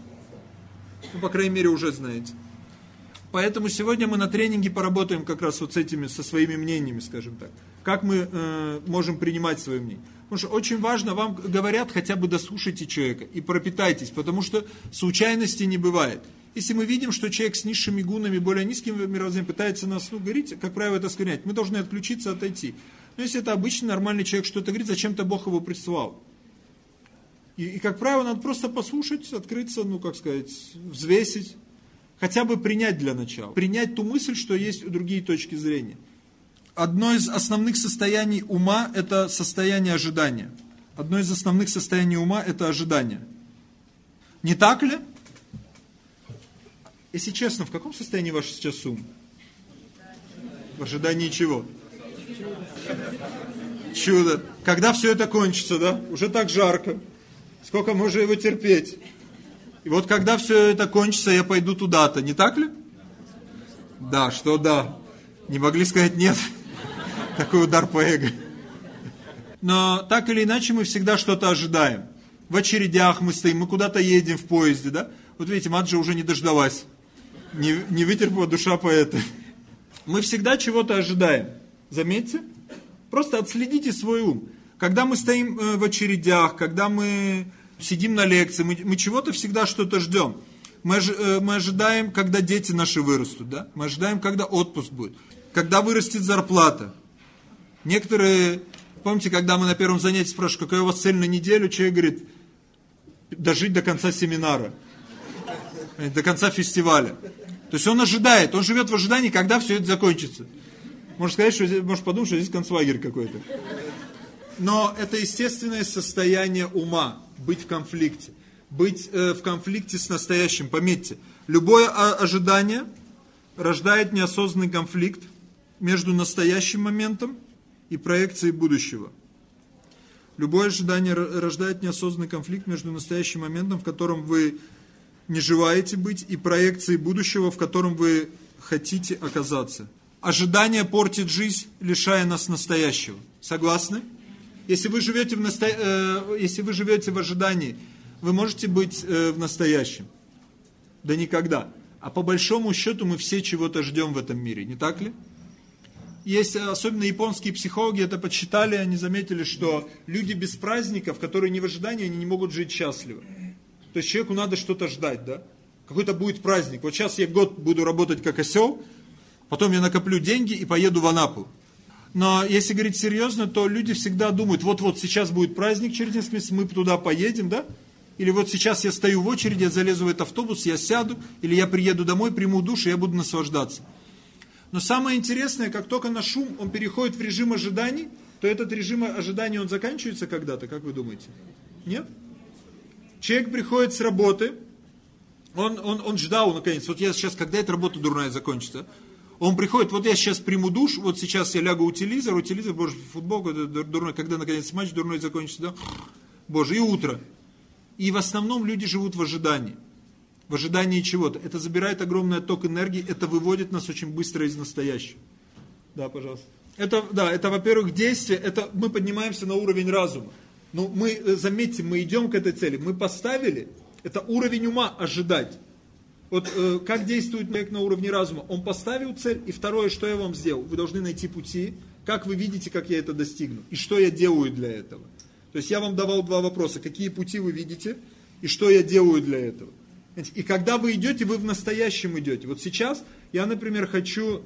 Ну, по крайней мере, уже знаете. Поэтому сегодня мы на тренинге поработаем как раз вот с этими, со своими мнениями, скажем так. Как мы э, можем принимать свое мнение. Потому что очень важно, вам говорят, хотя бы дослушайте человека и пропитайтесь, потому что случайности не бывает. Если мы видим, что человек с низшими гунами, более низким мировоззрением пытается нас ну, говорить, как правило, это скорнять, мы должны отключиться, отойти. Но если это обычный нормальный человек что-то говорит, зачем-то Бог его прислал. И, и, как правило, надо просто послушать, открыться, ну, как сказать, взвесить, хотя бы принять для начала. Принять ту мысль, что есть другие точки зрения. Одно из основных состояний ума – это состояние ожидания. Одно из основных состояний ума – это ожидание. Не так ли? Если честно, в каком состоянии ваш сейчас ум? В ожидании чего? Чудо. Когда все это кончится, да? Уже так жарко. Сколько можно его терпеть? И вот когда все это кончится, я пойду туда-то, не так ли? Да, что да. Не могли сказать нет. <laughs> Такой удар по эго. Но так или иначе мы всегда что-то ожидаем. В очередях мы стоим, мы куда-то едем в поезде, да? Вот видите, Маджа уже не дождалась. Не, не вытерпела душа поэта. Мы всегда чего-то ожидаем. Заметьте? Просто отследите свой ум. Когда мы стоим э, в очередях, когда мы сидим на лекции, мы, мы чего-то всегда что-то ждем. Мы, э, мы ожидаем, когда дети наши вырастут, да? Мы ожидаем, когда отпуск будет. Когда вырастет зарплата. Некоторые, помните, когда мы на первом занятии спрашиваем, какая у вас цель на неделю, человек говорит, дожить до конца семинара, до конца фестиваля. То есть он ожидает, он живет в ожидании, когда все это закончится. Можно сказать, что может подумать, что здесь концлагерь какой-то. Но это естественное состояние ума, быть в конфликте. Быть э, в конфликте с настоящим. Пометьте, любое ожидание рождает неосознанный конфликт между настоящим моментом и проекцией будущего. Любое ожидание рождает неосознанный конфликт между настоящим моментом, в котором вы не желаете быть, и проекцией будущего, в котором вы хотите оказаться. Ожидание портит жизнь, лишая нас настоящего. Согласны? Если вы живете в, насто... э, если вы живете в ожидании, вы можете быть э, в настоящем. Да никогда. А по большому счету мы все чего-то ждем в этом мире, не так ли? Есть особенно японские психологи это подсчитали, они заметили, что люди без праздников, которые не в ожидании, они не могут жить счастливо. То есть человеку надо что-то ждать, да? Какой-то будет праздник. Вот сейчас я год буду работать как осел, потом я накоплю деньги и поеду в Анапу. Но если говорить серьезно, то люди всегда думают, вот-вот сейчас будет праздник через несколько месяцев, мы туда поедем, да? Или вот сейчас я стою в очереди, я залезу в этот автобус, я сяду, или я приеду домой, приму душ, и я буду наслаждаться. Но самое интересное, как только на шум он переходит в режим ожиданий, то этот режим ожидания, он заканчивается когда-то, как вы думаете? Нет? Человек приходит с работы, он, он, он ждал наконец, вот я сейчас, когда эта работа дурная закончится, он приходит, вот я сейчас приму душ, вот сейчас я лягу у телевизора, у телевизора, боже, футбол, дурной, когда наконец матч дурной закончится, да? Боже, и утро. И в основном люди живут в ожидании. В ожидании чего-то. Это забирает огромный отток энергии, это выводит нас очень быстро из настоящего. Да, пожалуйста. Это, да, это, во-первых, действие, это мы поднимаемся на уровень разума. Ну, мы, э, заметьте, мы идем к этой цели. Мы поставили, это уровень ума ожидать. Вот э, как действует человек на уровне разума? Он поставил цель, и второе, что я вам сделал? Вы должны найти пути, как вы видите, как я это достигну, и что я делаю для этого. То есть я вам давал два вопроса, какие пути вы видите, и что я делаю для этого. И когда вы идете, вы в настоящем идете. Вот сейчас я, например, хочу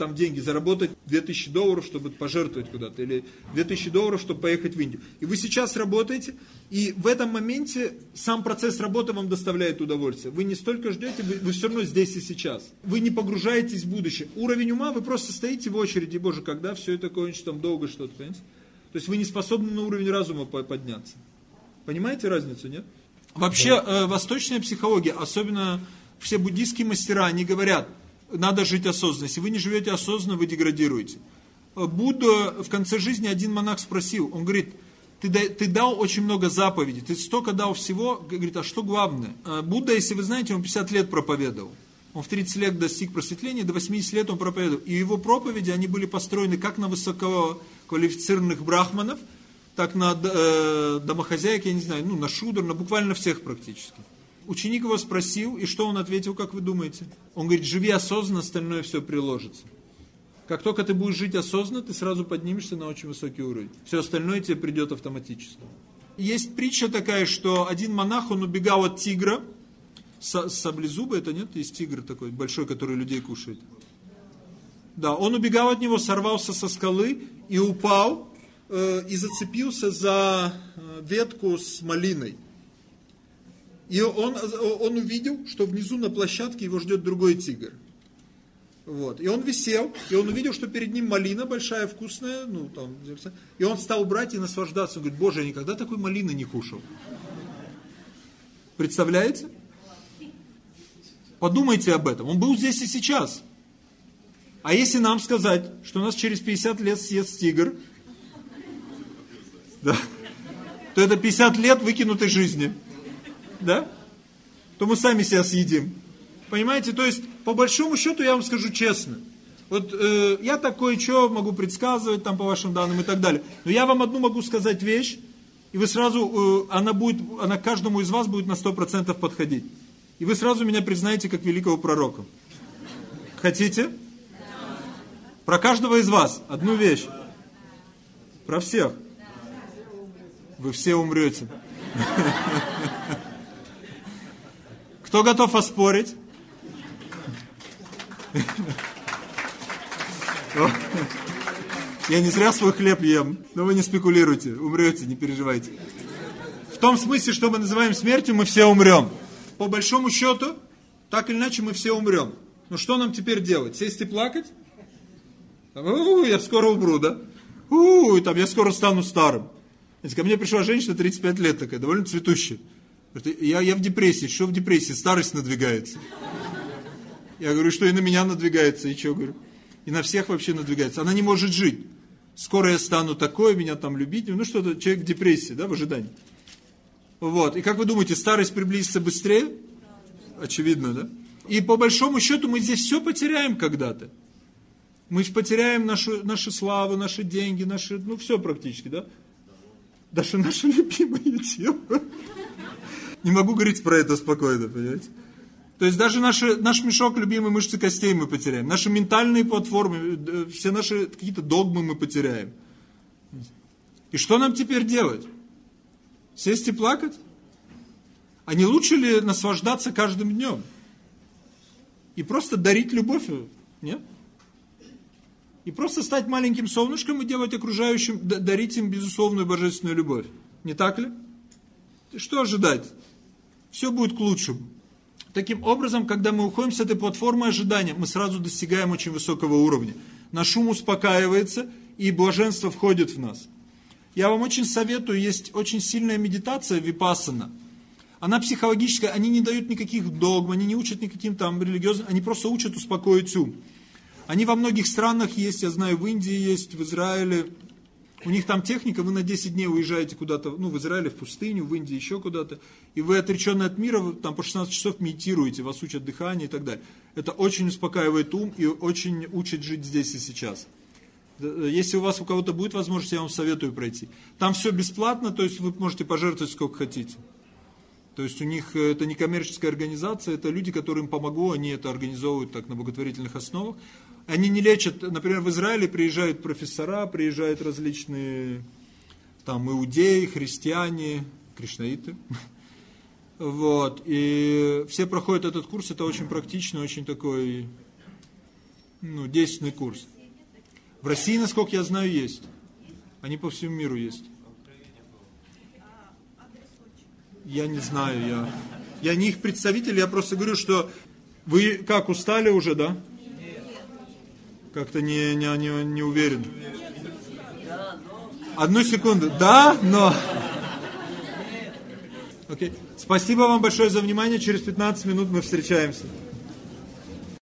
там деньги, заработать 2000 долларов, чтобы пожертвовать куда-то, или 2000 долларов, чтобы поехать в Индию. И вы сейчас работаете, и в этом моменте сам процесс работы вам доставляет удовольствие. Вы не столько ждете, вы, вы все равно здесь и сейчас. Вы не погружаетесь в будущее. Уровень ума, вы просто стоите в очереди, боже, когда все это кончится, там долго что-то, понимаете? То есть вы не способны на уровень разума подняться. Понимаете разницу, нет? Вообще, э, восточная психология, особенно все буддийские мастера, они говорят – надо жить осознанно. Если вы не живете осознанно, вы деградируете. Э, Будда в конце жизни один монах спросил, он говорит, ты, ты дал очень много заповедей, ты столько дал всего, говорит, а что главное? Э, Будда, если вы знаете, он 50 лет проповедовал. Он в 30 лет достиг просветления, до 80 лет он проповедовал. И его проповеди, они были построены как на высококвалифицированных брахманов, так на э, домохозяек, я не знаю, ну, на шудр, на буквально всех практически. Ученик его спросил, и что он ответил, как вы думаете? Он говорит, живи осознанно, остальное все приложится. Как только ты будешь жить осознанно, ты сразу поднимешься на очень высокий уровень. Все остальное тебе придет автоматически. Есть притча такая, что один монах, он убегал от тигра, саблезуба это нет, есть тигр такой большой, который людей кушает. Да, он убегал от него, сорвался со скалы и упал, э, и зацепился за э, ветку с малиной. И он, он увидел, что внизу на площадке его ждет другой тигр. Вот. И он висел, и он увидел, что перед ним малина большая, вкусная, ну там, и он стал брать и наслаждаться. Он говорит, боже, я никогда такой малины не кушал. Представляете? Подумайте об этом. Он был здесь и сейчас. А если нам сказать, что нас через 50 лет съест тигр, да, то это 50 лет выкинутой жизни. Да? То мы сами себя съедим. Понимаете? То есть, по большому счету, я вам скажу честно. Вот э, я такое что могу предсказывать там по вашим данным и так далее. Но я вам одну могу сказать вещь, и вы сразу, э, она будет, она каждому из вас будет на 100% подходить. И вы сразу меня признаете как великого пророка. Хотите? Про каждого из вас одну вещь. Про всех. Вы все умрете. <laughs> Кто готов оспорить? Я не зря свой хлеб ем, но вы не спекулируйте, умрете, не переживайте. В том смысле, что мы называем смертью, мы все умрем. По большому счету, так или иначе мы все умрем. Но что нам теперь делать? Сесть и плакать? У, я скоро умру, да? У, там я скоро стану старым. Ко мне пришла женщина 35 лет такая, довольно цветущая. Я, я в депрессии. Что в депрессии? Старость надвигается. Я говорю, что и на меня надвигается. И что, говорю? И на всех вообще надвигается. Она не может жить. Скоро я стану такой, меня там любить. Ну что-то, человек в депрессии, да, в ожидании. Вот. И как вы думаете, старость приблизится быстрее? Очевидно, да? И по большому счету мы здесь все потеряем когда-то. Мы потеряем нашу, нашу славу, наши деньги, наши, ну все практически, да? Даже наше любимое тело. Не могу говорить про это спокойно, понимаете? То есть даже наши, наш мешок любимой мышцы костей мы потеряем. Наши ментальные платформы, э, все наши какие-то догмы мы потеряем. И что нам теперь делать? Сесть и плакать? А не лучше ли наслаждаться каждым днем? И просто дарить любовь? Нет? И просто стать маленьким солнышком и делать окружающим, дарить им безусловную божественную любовь. Не так ли? Что ожидать? Все будет к лучшему. Таким образом, когда мы уходим с этой платформы ожидания, мы сразу достигаем очень высокого уровня. Наш ум успокаивается, и блаженство входит в нас. Я вам очень советую, есть очень сильная медитация випассана. Она психологическая, они не дают никаких догм, они не учат никаким там религиозным, они просто учат успокоить ум. Они во многих странах есть, я знаю, в Индии есть, в Израиле. У них там техника, вы на 10 дней уезжаете куда-то, ну, в Израиле, в пустыню, в Индии, еще куда-то, и вы отреченный от мира, там по 16 часов медитируете, вас учат дыхание и так далее. Это очень успокаивает ум и очень учит жить здесь и сейчас. Если у вас у кого-то будет возможность, я вам советую пройти. Там все бесплатно, то есть вы можете пожертвовать сколько хотите. То есть у них э, это не коммерческая организация, это люди, которым помогу, они это организовывают так на благотворительных основах. Они не лечат, например, в Израиле приезжают профессора, приезжают различные там иудеи, христиане, кришнаиты. <laughs> Вот, и все проходят этот курс, это очень практичный, очень такой, ну, действенный курс. В России, насколько я знаю, есть. Они по всему миру есть. Я не знаю, я, я не их представитель, я просто говорю, что вы как, устали уже, да? Как-то не, не, не, не уверен. Одну секунду. Да, но... Окей. Спасибо вам большое за внимание. Через 15 минут мы встречаемся.